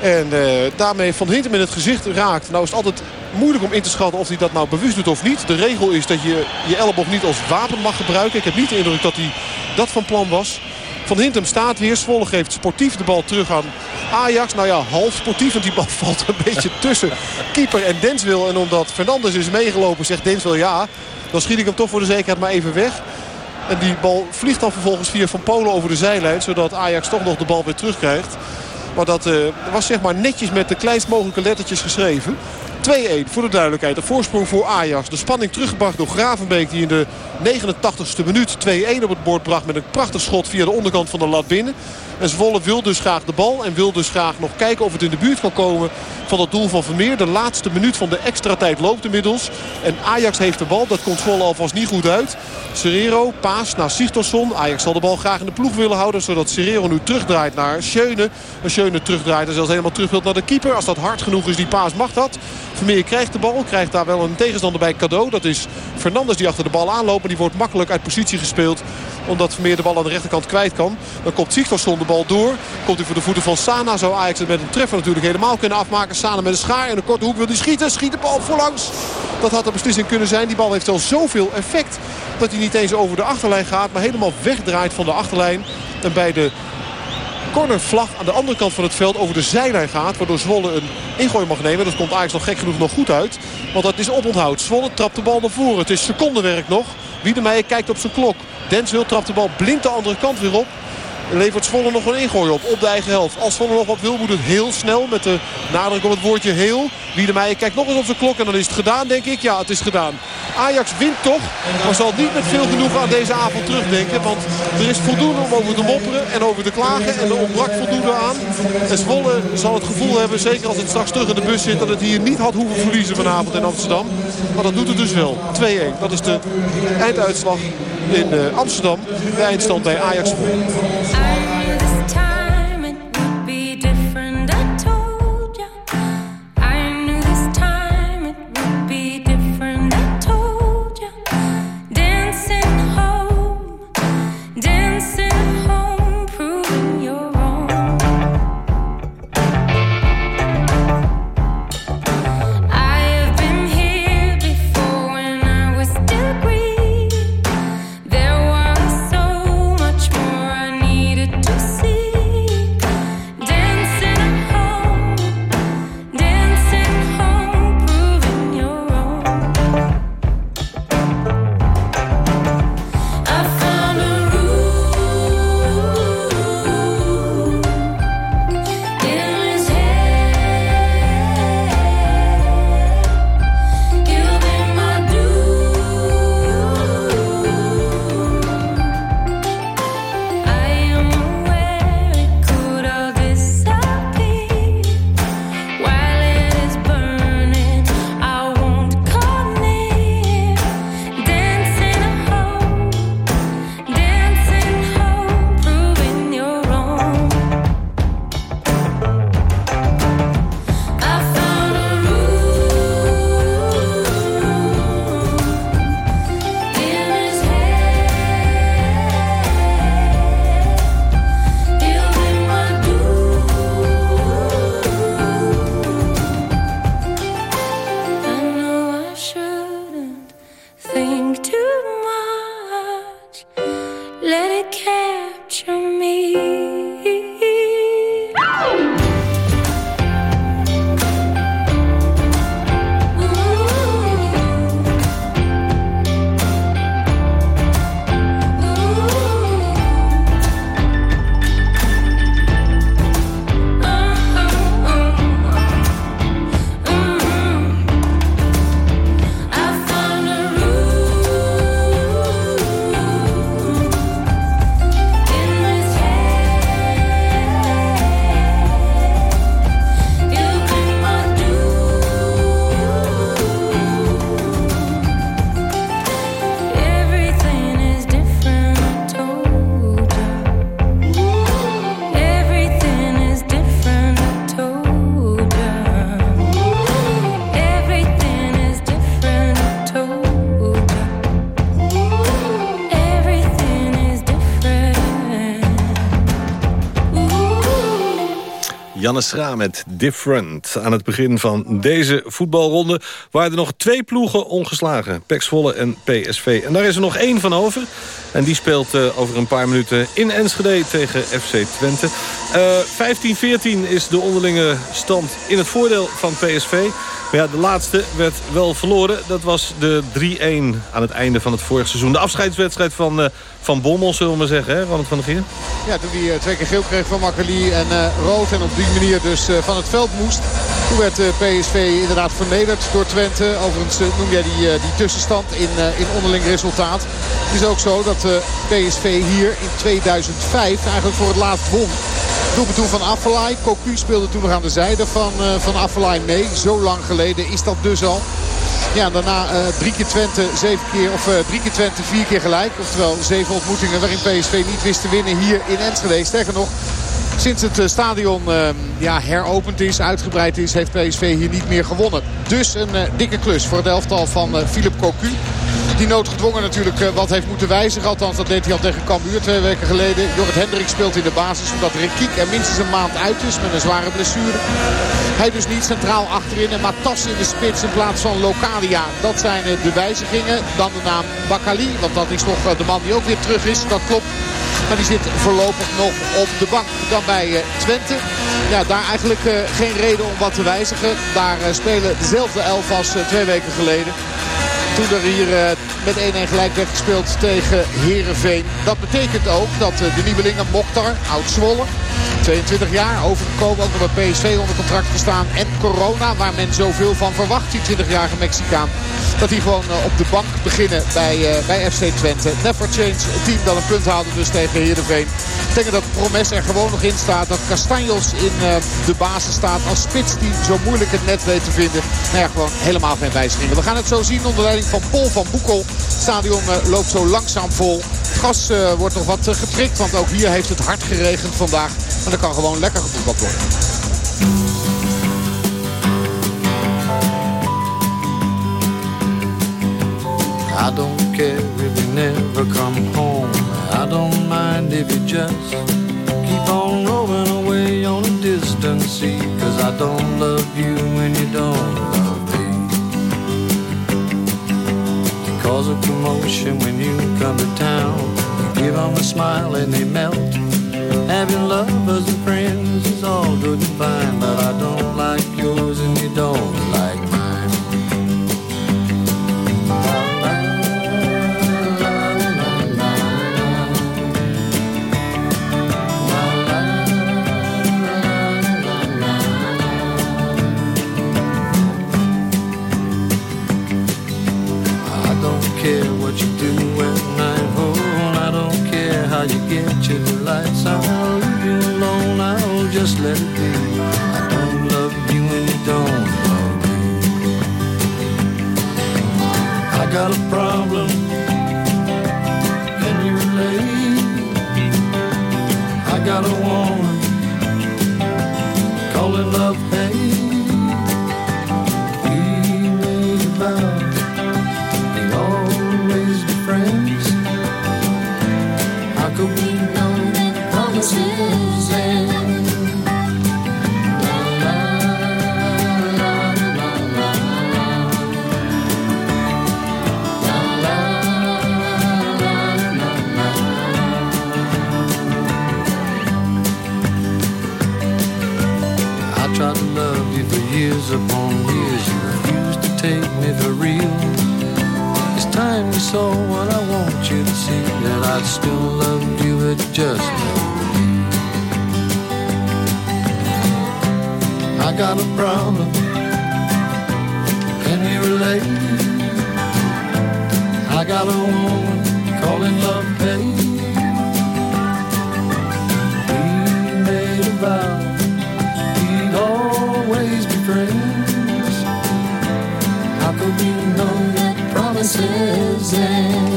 En uh, daarmee Van Hintem in het gezicht raakt. Nou is altijd moeilijk om in te schatten of hij dat nou bewust doet of niet. De regel is dat je je elleboog niet als wapen mag gebruiken. Ik heb niet de indruk dat hij dat van plan was. Van Hintem staat weer. Zwolle geeft sportief de bal terug aan Ajax. Nou ja, half sportief. Want die bal valt een beetje tussen keeper en Denswil. En omdat Fernandes is meegelopen zegt Denswil ja. Dan schiet ik hem toch voor de zekerheid maar even weg. En die bal vliegt dan vervolgens via Van Polen over de zijlijn. Zodat Ajax toch nog de bal weer terugkrijgt. Maar dat uh, was zeg maar netjes met de kleinst mogelijke lettertjes geschreven. 2-1 voor de duidelijkheid. De voorsprong voor Ajax. De spanning teruggebracht door Gravenbeek die in de 89ste minuut 2-1 op het bord bracht. Met een prachtig schot via de onderkant van de lat binnen. En Zwolle wil dus graag de bal. En wil dus graag nog kijken of het in de buurt kan komen van het doel van Vermeer. De laatste minuut van de extra tijd loopt inmiddels. En Ajax heeft de bal. Dat komt Zwolle alvast niet goed uit. Serrero, paas naar Sigtorsson. Ajax zal de bal graag in de ploeg willen houden. Zodat Serrero nu terugdraait naar Schöne. En Schöne terugdraait en zelfs helemaal terug wilt naar de keeper. Als dat hard genoeg is, die paas mag dat. Vermeer krijgt de bal. Krijgt daar wel een tegenstander bij cadeau. Dat is Fernandes die achter de bal aanloopt. die wordt makkelijk uit positie gespeeld. Omdat Vermeer de bal aan de rechterkant kwijt kan. Dan komt Sigtorsson de bal door. Komt hij voor de voeten van Sana. Zou Ajax het met een treffer natuurlijk helemaal kunnen afmaken. Sana met een schaar. En een korte hoek wil hij schieten. Schiet de bal voorlangs. Dat had de beslissing kunnen zijn. Die bal heeft al zoveel effect. Dat hij niet eens over de achterlijn gaat. Maar helemaal wegdraait van de achterlijn. En bij de cornervlag aan de andere kant van het veld over de zijlijn gaat. Waardoor Zwolle een ingooi mag nemen. Dat komt Ajax nog gek genoeg nog goed uit. Want dat is oponthoud. Zwolle trapt de bal naar voren. Het is secondenwerk nog. Wiedemeijer kijkt op zijn klok. Denswil trapt de bal blind de andere kant weer op. Levert Zwolle nog een ingooi op. Op de eigen helft. Als Zwolle nog wat wil moet het heel snel. Met de nadruk op het woordje heel. Wiedemeijer kijkt nog eens op zijn klok. En dan is het gedaan denk ik. Ja het is gedaan. Ajax wint toch. Maar zal niet met veel genoegen aan deze avond terugdenken. Want er is voldoende om over te mopperen en over te klagen. En er ontbrak voldoende aan. En Zwolle zal het gevoel hebben. Zeker als het straks terug in de bus zit. Dat het hier niet had hoeven verliezen vanavond in Amsterdam. Maar dat doet het dus wel. 2-1. Dat is de einduitslag in uh, Amsterdam. De eindstand bij Ajax. Schra met Different. Aan het begin van deze voetbalronde waren er nog twee ploegen ongeslagen. Pek Zwolle en PSV. En daar is er nog één van over. En die speelt uh, over een paar minuten in Enschede tegen FC Twente. Uh, 15-14 is de onderlinge stand in het voordeel van PSV. Ja, de laatste werd wel verloren. Dat was de 3-1 aan het einde van het vorige seizoen. De afscheidswedstrijd van, uh, van Bommel, zullen we maar zeggen, hè, Ronald van der Geer? Ja, toen hij uh, twee keer geel kreeg van Makkeli en uh, rood. En op die manier dus van het veld moest. Toen werd PSV inderdaad vernederd door Twente. Overigens noem jij die, die tussenstand in, in onderling resultaat. Het is ook zo dat PSV hier in 2005 eigenlijk voor het laatst won. Doelpunt toen van Affelay. Cocu speelde toen nog aan de zijde van, uh, van Affelay mee. Zo lang geleden is dat dus al. Ja, daarna uh, drie keer Twente, zeven keer, of uh, drie keer Twente, vier keer gelijk. Oftewel zeven ontmoetingen waarin PSV niet wist te winnen hier in Enschede. Sterker nog, Sinds het stadion uh, ja, heropend is, uitgebreid is, heeft PSV hier niet meer gewonnen. Dus een dikke klus voor het elftal van Philip Cocu. Die noodgedwongen natuurlijk wat heeft moeten wijzigen. Althans, dat deed hij al tegen Cambuur twee weken geleden. Jorrit Hendrik speelt in de basis omdat Rekiek er minstens een maand uit is met een zware blessure. Hij dus niet centraal achterin en Matas in de spits in plaats van Locadia. Dat zijn de wijzigingen. Dan de naam Bakali, want dat is toch de man die ook weer terug is. Dat klopt. Maar die zit voorlopig nog op de bank. Dan bij Twente. Ja, daar eigenlijk geen reden om wat te wijzigen. Daar spelen dezelfde elf als twee weken geleden. Toen er hier met 1-1 gelijk werd gespeeld tegen Herenveen. Dat betekent ook dat de nieuwelingen Mokhtar, oud Zwolle, 22 jaar, overgekomen. Ook nog bij PSV onder contract gestaan. En corona, waar men zoveel van verwacht, die 20-jarige Mexicaan. Dat die gewoon op de bank beginnen bij, bij FC Twente. Never change, het team dat een punt haalde dus tegen Heerenveen. Ik denk dat Promes er gewoon nog in staat. Dat Castanjos in de basis staat als spits die zo moeilijk het net weet te vinden. Nou ja, gewoon helemaal geen wijzigingen. We gaan het zo zien onder leiding van Paul van Boekel. Het stadion uh, loopt zo langzaam vol. Het gas wordt nog wat geprikt, want ook hier heeft het hard geregend vandaag. Maar er kan gewoon lekker gevoetbald worden. I don't care if you never come home. I don't mind if you just keep on rolling away on a distant sea. Cause I don't love you when you don't cause a commotion when you come to town. You give them a smile and they melt. Having lovers and friends is all good and fine, but I leave you alone, I'll just let it be. I don't love you and you don't love me. I got a problem. Time you saw what I want you to see That I still love you at just I got a problem Can you relate? I got a woman calling love pain. We made a vow We'd always be friends. How could we know promises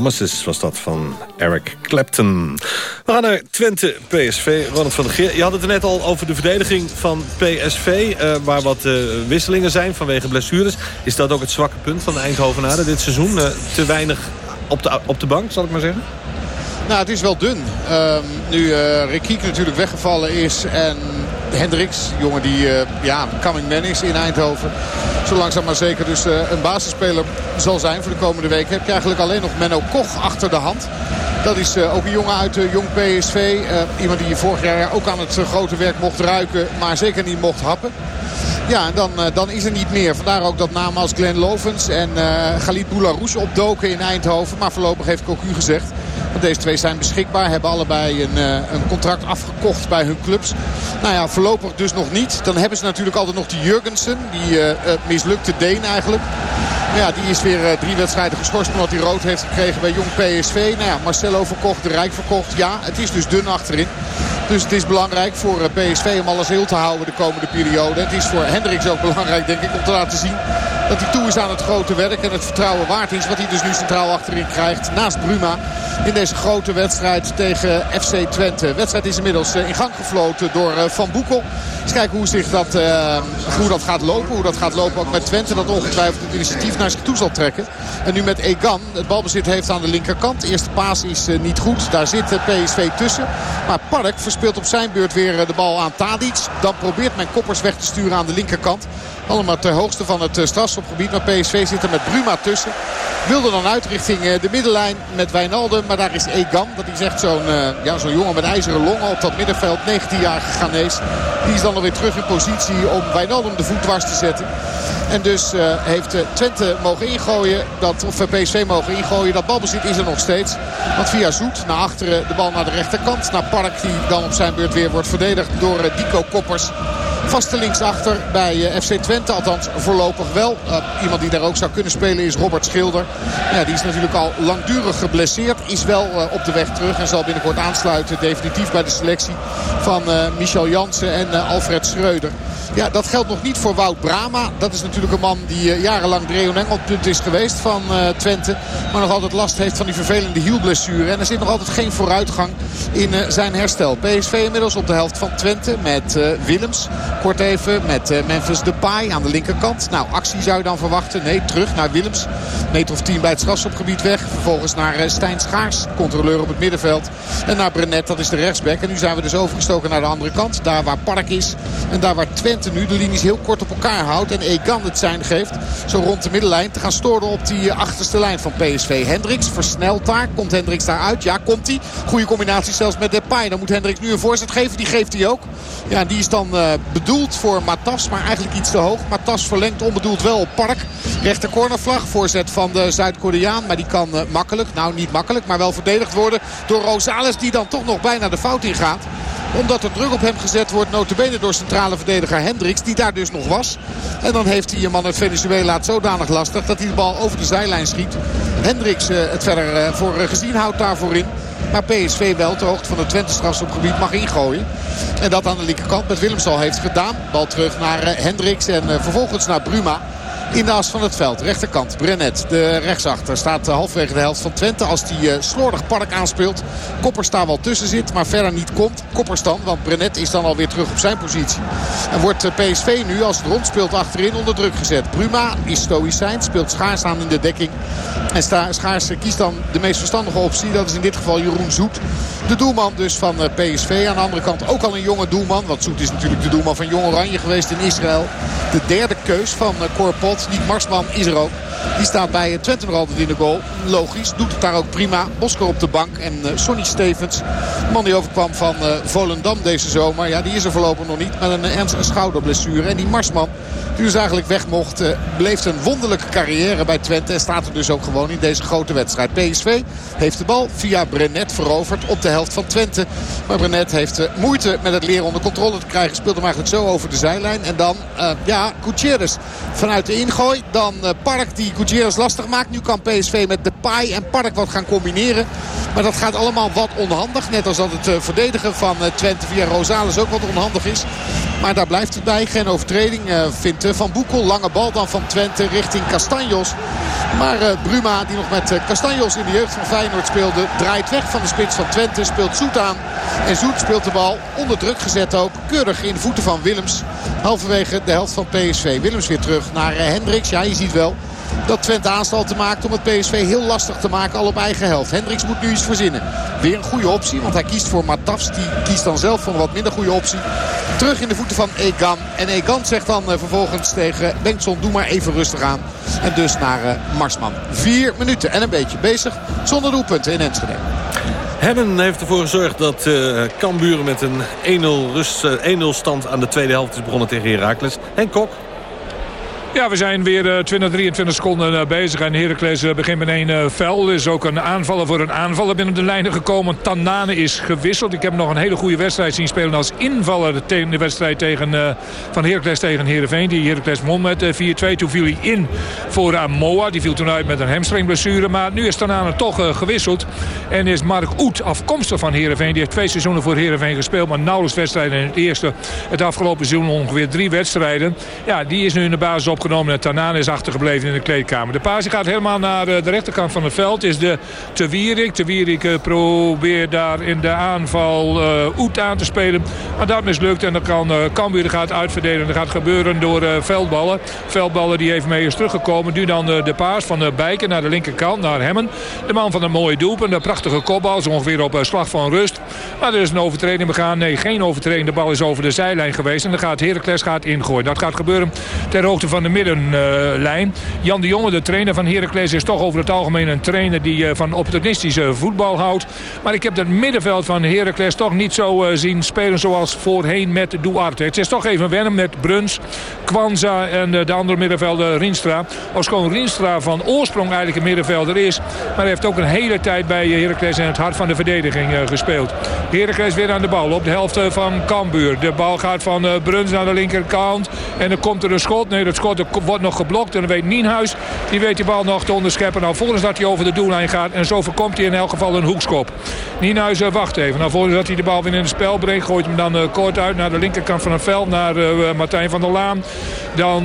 Promises was dat van Eric Clapton. We gaan naar Twente PSV. Ronald van der Geer, je had het er net al over de verdediging van PSV... Eh, waar wat eh, wisselingen zijn vanwege blessures. Is dat ook het zwakke punt van de Eindhovenaren dit seizoen? Eh, te weinig op de, op de bank, zal ik maar zeggen? Nou, het is wel dun. Ehm, nu uh, Rekiek natuurlijk weggevallen is en Hendricks, jongen die ja, coming man is in Eindhoven. Zo langzaam maar zeker dus een basisspeler zal zijn voor de komende weken. Heb je eigenlijk alleen nog Menno Koch achter de hand. Dat is ook een jongen uit Jong PSV. iemand die vorig jaar ook aan het grote werk mocht ruiken. Maar zeker niet mocht happen. Ja, en dan, dan is er niet meer. Vandaar ook dat namen als Glenn Lovens en uh, Galit Boularouche opdoken in Eindhoven. Maar voorlopig heeft Cocu gezegd deze twee zijn beschikbaar. Hebben allebei een, uh, een contract afgekocht bij hun clubs. Nou ja, voorlopig dus nog niet. Dan hebben ze natuurlijk altijd nog die Jurgensen. Die uh, mislukte Deen eigenlijk. Ja, die is weer drie wedstrijden geschorst omdat hij rood heeft gekregen bij Jong PSV. Nou ja, Marcelo verkocht, de Rijk verkocht. Ja, het is dus dun achterin. Dus het is belangrijk voor PSV om alles heel te houden de komende periode. Het is voor Hendricks ook belangrijk denk ik om te laten zien dat hij toe is aan het grote werk. En het vertrouwen waard is wat hij dus nu centraal achterin krijgt. Naast Bruma in deze grote wedstrijd tegen FC Twente. De wedstrijd is inmiddels in gang gefloten door Van Boekel. Eens kijken hoe, zich dat, uh, hoe dat gaat lopen. Hoe dat gaat lopen ook met Twente. Dat ongetwijfeld het initiatief naar zich toe zal trekken. En nu met Egan het balbezit heeft aan de linkerkant. De eerste paas is niet goed. Daar zit PSV tussen. Maar Park verspeelt op zijn beurt weer de bal aan Tadic. Dan probeert men koppers weg te sturen aan de linkerkant. Allemaal ter hoogste van het Maar PSV zit er met Bruma tussen. Wilde dan uit richting de middenlijn met Wijnaldum. Maar daar is Egan. Dat is echt zo'n uh, ja, zo'n jongen met ijzeren longen op dat middenveld. 19-jarige Ghanese. Die is dan alweer terug in positie om Wijnaldum de voet dwars te zetten. En dus uh, heeft Twente mogen ingooien. Dat, of PSV mogen ingooien. Dat balbezit is er nog steeds. Want via Zoet naar achteren de bal naar de rechterkant. Naar Park die dan op zijn beurt weer wordt verdedigd door Dico Koppers. Vaste linksachter bij FC Twente. Althans voorlopig wel. Uh, iemand die daar ook zou kunnen spelen is Robert Schilder. Ja, die is natuurlijk al langdurig geblesseerd. Is wel uh, op de weg terug. En zal binnenkort aansluiten definitief bij de selectie van Michel Jansen en Alfred Schreuder. Ja, dat geldt nog niet voor Wout Brama. Dat is natuurlijk een man die jarenlang Dreon Engelpunt is geweest van Twente. Maar nog altijd last heeft van die vervelende hielblessure. En er zit nog altijd geen vooruitgang in zijn herstel. PSV inmiddels op de helft van Twente met Willems. Kort even met uh, Memphis Depay aan de linkerkant. Nou, actie zou je dan verwachten. Nee, terug naar Willems. Meter of 10 bij het strafschopgebied weg. Vervolgens naar uh, Stijn Schaars, controleur op het middenveld. En naar Brenet, dat is de rechtsback. En nu zijn we dus overgestoken naar de andere kant. Daar waar Park is. En daar waar Twente nu de linies heel kort op elkaar houdt. En Egan het zijn geeft. Zo rond de middenlijn te gaan storen op die achterste lijn van PSV. Hendricks versnelt daar. Komt Hendricks daar uit? Ja, komt hij. Goede combinatie zelfs met Depay. Dan moet Hendricks nu een voorzet geven. Die geeft hij ook. Ja, die is dan uh, bedoeld voor Matas, maar eigenlijk iets te hoog. Matas verlengt onbedoeld wel op Park. Rechter cornervlag, voorzet van de Zuid-Koreaan. Maar die kan uh, makkelijk, nou niet makkelijk, maar wel verdedigd worden door Rosales. Die dan toch nog bijna de fout ingaat omdat er druk op hem gezet wordt. Notabene door centrale verdediger Hendricks. Die daar dus nog was. En dan heeft hij een man uit Venezuela het zodanig lastig. Dat hij de bal over de zijlijn schiet. Hendricks uh, het verder uh, voor gezien houdt daarvoor in. Maar PSV wel ter hoogte van het Twente strafschopgebied mag ingooien. En dat aan de linkerkant met Willems al heeft gedaan. Bal terug naar Hendricks en vervolgens naar Bruma in de as van het veld. Rechterkant, Brenet, de rechtsachter, staat halfwege de helft van Twente. Als die uh, slordig park aanspeelt. Koppers daar wel tussen zit, maar verder niet komt. Koppers dan, want Brenet is dan alweer terug op zijn positie. En wordt PSV nu, als het rond speelt, achterin onder druk gezet. Bruma is stoïcijn, speelt Schaars aan in de dekking. En Schaars kiest dan de meest verstandige optie. Dat is in dit geval Jeroen Zoet. De doelman dus van PSV. Aan de andere kant ook al een jonge doelman. Want Zoet is natuurlijk de doelman van Jong Oranje geweest in Israël. De derde keus van Corpot. Niet Marsman is er ook. Die staat bij Twente nog altijd in de goal. Logisch, doet het daar ook prima. Bosker op de bank en uh, Sonny Stevens. De man die overkwam van uh, Volendam deze zomer. Ja, die is er voorlopig nog niet. Met een ernstige schouderblessure. En die Marsman, die dus eigenlijk weg mocht, uh, bleef een wonderlijke carrière bij Twente. En staat er dus ook gewoon in deze grote wedstrijd. PSV heeft de bal via Brenet veroverd op de helft van Twente. Maar Brenet heeft moeite met het leren onder controle te krijgen. Speelt hem eigenlijk zo over de zijlijn. En dan, ja, Vanuit de ingooi. Dan Park die Gutierrez lastig maakt. Nu kan PSV met Depay en Park wat gaan combineren. Maar dat gaat allemaal wat onhandig. Net als dat het verdedigen van Twente via Rosales ook wat onhandig is. Maar daar blijft het bij. Geen overtreding vindt Van Boekel. Lange bal dan van Twente richting Castanjos. Maar Bruma die nog met Castanjos in de jeugd van Feyenoord speelde. Draait weg van de spits van Twente. Speelt Zoet aan. En Zoet speelt de bal onder druk gezet ook. Keurig in de voeten van Willems. Halverwege de helft van PSV. Willems weer terug naar Hendricks. Ja, je ziet wel dat Twente aanstalten maakt om het PSV heel lastig te maken. Al op eigen helft. Hendricks moet nu iets verzinnen. Weer een goede optie, want hij kiest voor Matafs. Die kiest dan zelf voor een wat minder goede optie. Terug in de voeten van Egan. En Egan zegt dan vervolgens tegen Bengtson, doe maar even rustig aan. En dus naar Marsman. Vier minuten en een beetje bezig zonder doelpunten in Enschede. Hebben heeft ervoor gezorgd dat uh, Cambuur met een 1-0 rust, 1-0 stand aan de tweede helft is begonnen tegen Heracles. En Kok. Ja, we zijn weer 20, eh, 23 seconden eh, bezig. En Heracles eh, begint met een vel. Er is ook een aanvaller voor een aanvaller binnen de lijnen gekomen. Tanane is gewisseld. Ik heb nog een hele goede wedstrijd zien spelen als invaller. De wedstrijd tegen, van Heracles tegen Heerenveen. Die Heracles won met 4-2. Toen viel hij in voor Amoa. Die viel toen uit met een hamstringblessure. Maar nu is Tanane toch gewisseld. En is Mark Oet afkomstig van Heerenveen. Die heeft twee seizoenen voor Heerenveen gespeeld. Maar nauwelijks wedstrijden in het eerste. Het afgelopen seizoen ongeveer drie wedstrijden. Ja, die is nu in de basis op opgenomen. En is achtergebleven in de kleedkamer. De paas gaat helemaal naar eh, de rechterkant van het veld. Is de Te Wierik. Te Wierik eh, probeert daar in de aanval uh, Oet aan te spelen. Maar dat mislukt. En dan kan Cambuur gaat uitverdelen. Dat gaat gebeuren door veldballen. Veldballen die even mee is teruggekomen. Nu dan de paas van Bijken naar de linkerkant. Naar Hemmen. De man van een mooie doelpunt. Een prachtige kopbal. Ongeveer op slag van rust. Maar er is een overtreding begaan. Nee, geen overtreding. De bal is over de zijlijn geweest. En dan gaat Heracles gaat ingooien. Dat gaat gebeuren ter hoogte van de middenlijn. Jan de Jonge, de trainer van Heracles, is toch over het algemeen een trainer die eh, van opportunistische voetbal houdt. Maar ik heb het middenveld van Heracles toch niet zo eh, zien spelen zoals voorheen met Duarte. Het is toch even wennen met Bruns, Kwanza en eh, de andere middenvelder Rienstra. Ofschoon Rienstra van oorsprong eigenlijk een middenvelder is. Maar hij heeft ook een hele tijd bij Heracles in het hart van de verdediging gespeeld. Heracles weer aan de bal op de helft van Cambuur. De bal gaat van Bruns naar de linkerkant. En dan komt er een schot. Nee, dat schot wordt nog geblokt. En dan weet Nienhuis, die weet die bal nog te onderscheppen. Nou, volgens dat hij over de doellijn gaat. En zo voorkomt hij in elk geval een hoekschop. Nienhuis uh, wacht even. Nou, volgens dat hij de bal weer in het spel brengt. Gooit hem dan kort uit naar de linkerkant van het veld. Naar Martijn van der Laan. Dan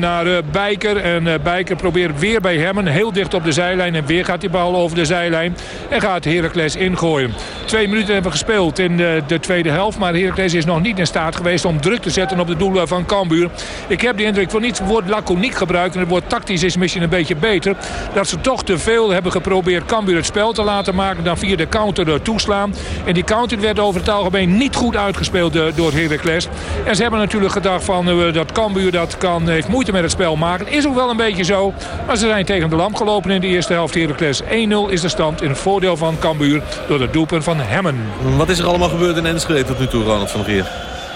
naar Bijker. En Bijker probeert weer bij Hemmen. Heel dicht op de zijlijn. En weer gaat die bal over de zijlijn. En gaat Heracles ingooien. Twee minuten gespeeld in de, de tweede helft. Maar Heracles is nog niet in staat geweest om druk te zetten op de doelen van Cambuur. Ik heb de indruk, ik wil niet het woord laconiek gebruikt. En het woord tactisch is misschien een beetje beter. Dat ze toch te veel hebben geprobeerd Cambuur het spel te laten maken. Dan via de counter toeslaan. En die counter werd over het algemeen niet goed uitgespeeld eh, door Heracles. En ze hebben natuurlijk gedacht van, uh, dat Cambuur dat kan, heeft moeite met het spel maken. Is ook wel een beetje zo. Maar ze zijn tegen de lamp gelopen in de eerste helft. Heracles 1-0 is de stand in het voordeel van Cambuur door het doelpunt van Hemmen. Wat is er allemaal gebeurd in Enschede tot nu toe, Ronald van Geer?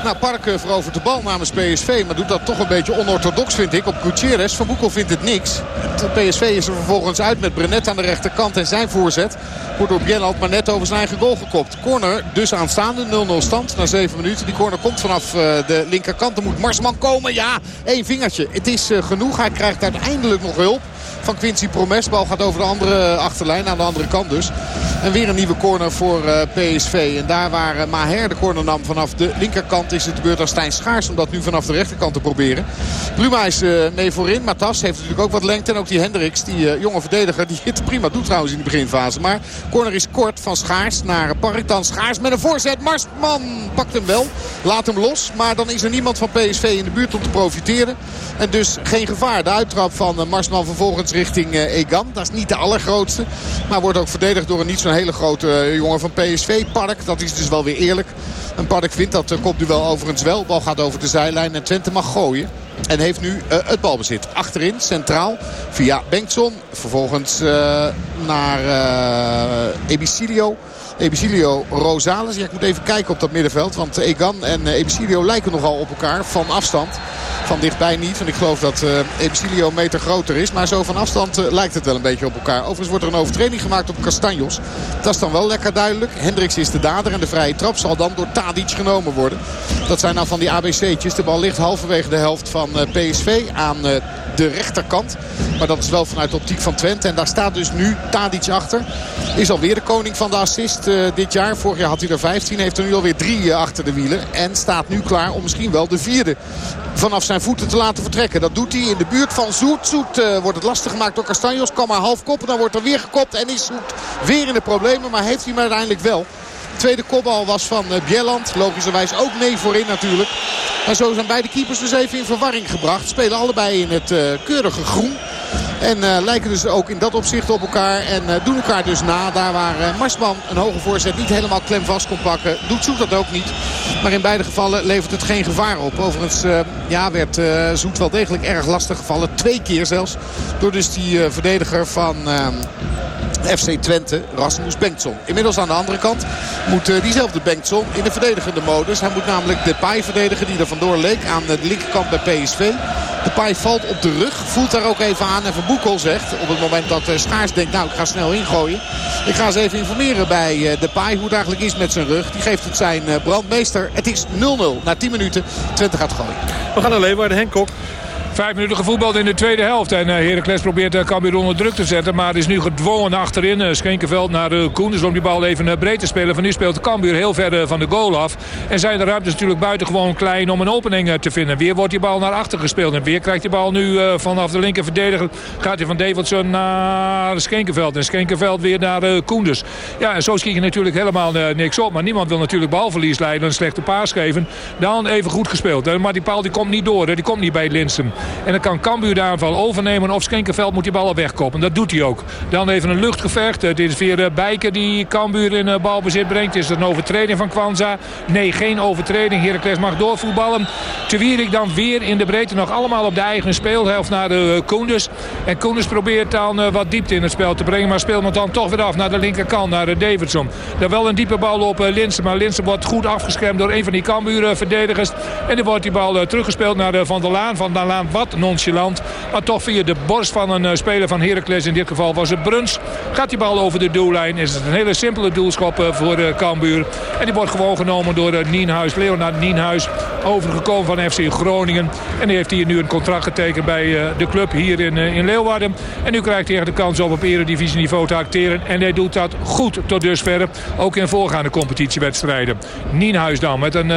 Nou, Park eh, verovert de bal namens PSV. Maar doet dat toch een beetje onorthodox, vind ik, op Gutierrez. Van Boekel vindt het niks. PSV is er vervolgens uit met Brenet aan de rechterkant. En zijn voorzet wordt door Bjelland maar net over zijn eigen goal gekopt. Corner dus aanstaande. 0-0 stand na 7 minuten. Die corner komt vanaf eh, de linkerkant. Er moet Marsman komen. Ja, één vingertje. Het is eh, genoeg. Hij krijgt uiteindelijk nog hulp van Quincy Promes. Bal gaat over de andere achterlijn, aan de andere kant dus. En weer een nieuwe corner voor uh, PSV. En daar waar uh, Maher de corner nam vanaf de linkerkant is het de beurt aan Stijn Schaars. Om dat nu vanaf de rechterkant te proberen. Bruma is uh, mee voorin. Matas heeft natuurlijk ook wat lengte. En ook die Hendricks, die jonge verdediger, die het prima doet trouwens in de beginfase. Maar corner is kort van Schaars naar Park. Dan Schaars met een voorzet. Marsman pakt hem wel. Laat hem los. Maar dan is er niemand van PSV in de buurt om te profiteren. En dus geen gevaar. De uittrap van Marsman vervolgens richting Egan. Dat is niet de allergrootste. Maar wordt ook verdedigd door een niet zo'n hele grote uh, jongen van PSV. Park, dat is dus wel weer eerlijk. En Park vindt dat uh, kopduel overigens wel. Bal gaat over de zijlijn en Twente mag gooien. En heeft nu uh, het balbezit. Achterin, centraal, via Bengtson. Vervolgens naar uh. Ebicilio Rosales. Ja, ik moet even kijken op dat middenveld. Want Egan en Ebicilio lijken nogal op elkaar van afstand. Van dichtbij niet. Want ik geloof dat uh, Ebicilio een meter groter is. Maar zo van afstand uh, lijkt het wel een beetje op elkaar. Overigens wordt er een overtreding gemaakt op Castanjos. Dat is dan wel lekker duidelijk. Hendricks is de dader. En de vrije trap zal dan door Tadic genomen worden. Dat zijn nou van die ABC'tjes. De bal ligt halverwege de helft van PSV aan de rechterkant. Maar dat is wel vanuit de optiek van Twente. En daar staat dus nu Tadic achter. Is alweer de koning van de assist dit jaar. Vorig jaar had hij er 15. Heeft er nu alweer drie uh, achter de wielen. En staat nu klaar om misschien wel de vierde vanaf zijn voeten te laten vertrekken. Dat doet hij in de buurt van Zoet. Zoet uh, wordt het lastig gemaakt door Castanjos. Kan maar half koppen. Dan wordt er weer gekopt. En is Zoet weer in de problemen. Maar heeft hij hem uiteindelijk wel. Tweede kopbal was van uh, Bjelland. Logischerwijs ook nee voorin natuurlijk. En zo zijn beide keepers dus even in verwarring gebracht. Spelen allebei in het uh, keurige groen. En uh, lijken dus ook in dat opzicht op elkaar. En doen elkaar dus na. Daar waar uh, Marsman een hoge voorzet niet helemaal klem vast kon pakken. Doet Zoet dat ook niet. Maar in beide gevallen levert het geen gevaar op. Overigens ja, werd Zoet wel degelijk erg lastig gevallen. Twee keer zelfs. Door dus die verdediger van... FC Twente, Rasmus Bengtson. Inmiddels aan de andere kant moet diezelfde Bengtson in de verdedigende modus. Hij moet namelijk de paai verdedigen die er vandoor leek aan de linkerkant bij PSV. De paai valt op de rug, voelt daar ook even aan. En Van Boekel zegt op het moment dat Schaars denkt, nou ik ga snel ingooien. Ik ga eens even informeren bij de paai hoe het eigenlijk is met zijn rug. Die geeft het zijn brandmeester. Het is 0-0 na 10 minuten. Twente gaat gooien. We gaan naar Leeuwarden, Henk Kok. Vijf minuten gevoetbald in de tweede helft. En uh, Heracles probeert uh, Cambuur onder druk te zetten. Maar is nu gedwongen achterin. Uh, Schenkenveld naar uh, Koen. Dus om die bal even breed te spelen. Van nu speelt Cambuur heel ver van de goal af. En zijn de ruimtes natuurlijk buitengewoon klein om een opening te vinden. Weer wordt die bal naar achter gespeeld. En weer krijgt die bal nu vanaf de linker verdediger. Gaat hij van Davidson naar Schenkenveld. En Schenkenveld weer naar Koenders. Ja, en zo schiet je natuurlijk helemaal niks op. Maar niemand wil natuurlijk balverlies leiden. Een slechte paas geven. Dan even goed gespeeld. Maar die paal die komt niet door. Die komt niet bij Linsen. En dan kan Cambuur de aanval overnemen. Of Skenkerveld moet die bal wegkoppen. Dat doet hij ook. Dan even een luchtgevecht. Het is weer eh, Bijker die Cambuur in eh, balbezit brengt. Is het een overtreding van Kwanza? Nee, geen overtreding. Heracles mag doorvoetballen. Wierik dan weer in de breedte. Nog allemaal op de eigen speelhelft naar de eh, Koenders. En Koenders probeert dan wat diepte in het spel te brengen. Maar speelt hem dan toch weer af naar de linkerkant. Naar Davidson. Daar wel een diepe bal op Linsen. Maar Linsen wordt goed afgeschermd door een van die Cambuur verdedigers. En dan wordt die bal teruggespeeld naar Van der Laan. Van der Laan wat nonchalant. Maar toch via de borst van een eh, speler van Heracles. In dit geval was het Bruns. Gaat die bal over de doellijn. Is het een hele simpele doelschop eh, voor eh, Cambuur. En die wordt gewoon genomen door Nienhuis. Leonard Nienhuis. Overgekomen van FC Groningen. En die heeft hier nu een contract getekend bij de club hier in, Leeuwarden. En nu krijgt hij echt de kans op op eredivisieniveau te acteren. En hij doet dat goed tot dusver. Ook in voorgaande competitiewedstrijden. Nienhuis dan met een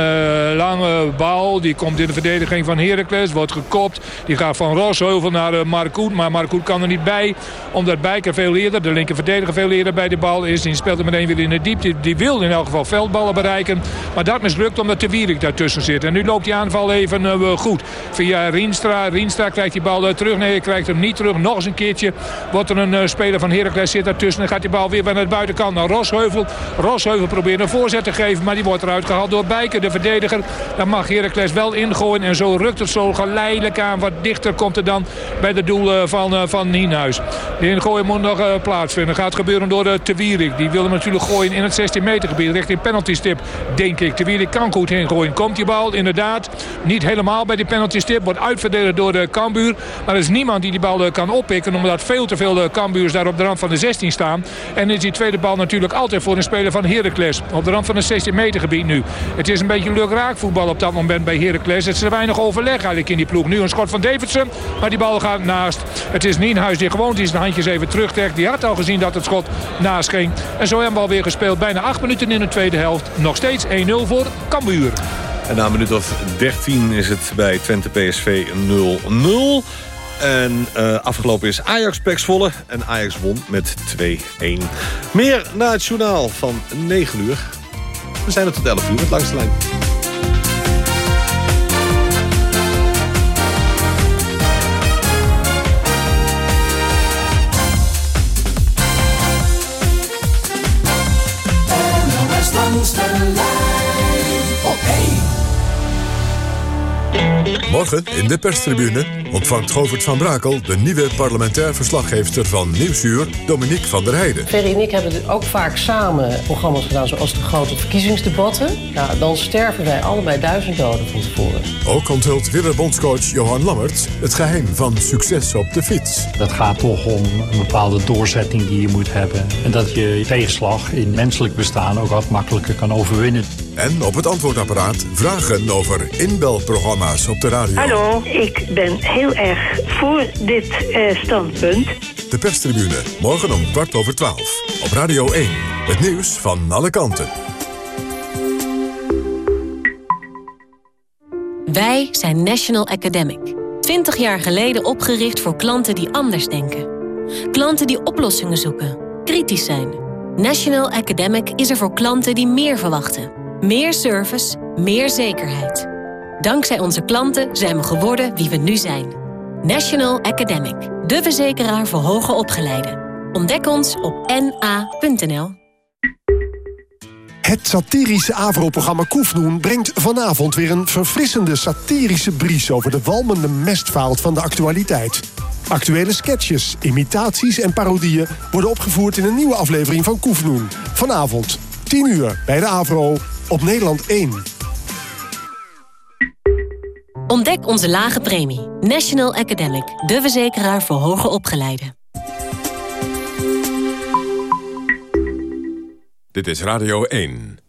lange bal. Die komt in de verdediging van Heracles. Wordt gekopt. Die gaat van Rosheuvel naar uh, Marcoen. Maar Marcoen kan er niet bij. Omdat Bijker veel eerder, de linker verdediger veel eerder bij de bal is. Die speelt er meteen weer in de diepte. Die wil in elk geval veldballen bereiken. Maar dat mislukt omdat de Wierik daartussen zit. En nu loopt die aanval even uh, goed. Via Rienstra. Rienstra krijgt die bal uh, terug. Nee, hij krijgt hem niet terug. Nog eens een keertje wordt er een speler van Heracles zit daartussen. Dan gaat die bal weer naar de buitenkant naar Rosheuvel. Rosheuvel probeert een voorzet te geven. Maar die wordt eruit gehaald door Bijker, de verdediger. Dan mag Heracles wel ingooien. En zo rukt het zo geleidelijk aan wat dichter komt er dan bij de doel van, uh, van Nienhuis. De ingooi moet nog uh, plaatsvinden. Gaat gebeuren door de Tewierik. Die wil hem natuurlijk gooien in het 16 meter gebied. Richting penalty stip, denk ik. Tewierik kan goed heen gooien. Komt die bal inderdaad niet helemaal bij die penalty stip. Wordt uitverdedigd door de Cambuur. Maar er is niemand die die bal kan oppikken. Omdat veel te veel Cambuurs daar op de rand van de 16 staan. En is die tweede bal natuurlijk altijd voor een speler van Heracles. Op de rand van het 16 meter gebied nu. Het is een beetje lukraak voetbal op dat moment bij Heracles. Het is er weinig overleg eigenlijk in die ploeg. Nu een schot van Davidson. Maar die bal gaat naast. Het is Nienhuis die gewoon die zijn handjes even terugtrekt. Die had al gezien dat het schot naast ging. En zo hebben we alweer gespeeld. Bijna acht minuten in de tweede helft. Nog steeds 1-0 voor Cambuur. En na een minuut of 13 is het bij Twente PSV 0-0. En uh, afgelopen is Ajax Volle. En Ajax won met 2-1. Meer na het journaal van 9 uur. We zijn er tot 11 uur met langs de lijn. Morgen in de perstribune ontvangt Govert van Brakel... de nieuwe parlementair verslaggeefster van Nieuwsuur, Dominique van der Heijden. Ferry en ik hebben ook vaak samen programma's gedaan... zoals de grote verkiezingsdebatten. Ja, dan sterven wij allebei duizend doden van tevoren. Ook onthult wielerbondscoach Johan Lammert... het geheim van succes op de fiets. Het gaat toch om een bepaalde doorzetting die je moet hebben. En dat je tegenslag in menselijk bestaan ook wat makkelijker kan overwinnen. En op het antwoordapparaat vragen over inbelprogramma's op de radio. Hallo, ik ben heel erg voor dit uh, standpunt. De perstribune, morgen om kwart over twaalf. Op Radio 1, het nieuws van alle kanten. Wij zijn National Academic. 20 jaar geleden opgericht voor klanten die anders denken. Klanten die oplossingen zoeken, kritisch zijn. National Academic is er voor klanten die meer verwachten. Meer service, meer zekerheid. Dankzij onze klanten zijn we geworden wie we nu zijn. National Academic, de verzekeraar voor hoger opgeleiden. Ontdek ons op na.nl. Het satirische AVRO-programma Koefnoen brengt vanavond weer een verfrissende satirische bries over de walmende mestvaalt van de actualiteit. Actuele sketches, imitaties en parodieën worden opgevoerd in een nieuwe aflevering van Koefnoen. Vanavond, 10 uur, bij de AVRO, op Nederland 1. Ontdek onze lage premie. National Academic, de verzekeraar voor hoger opgeleiden. Dit is Radio 1.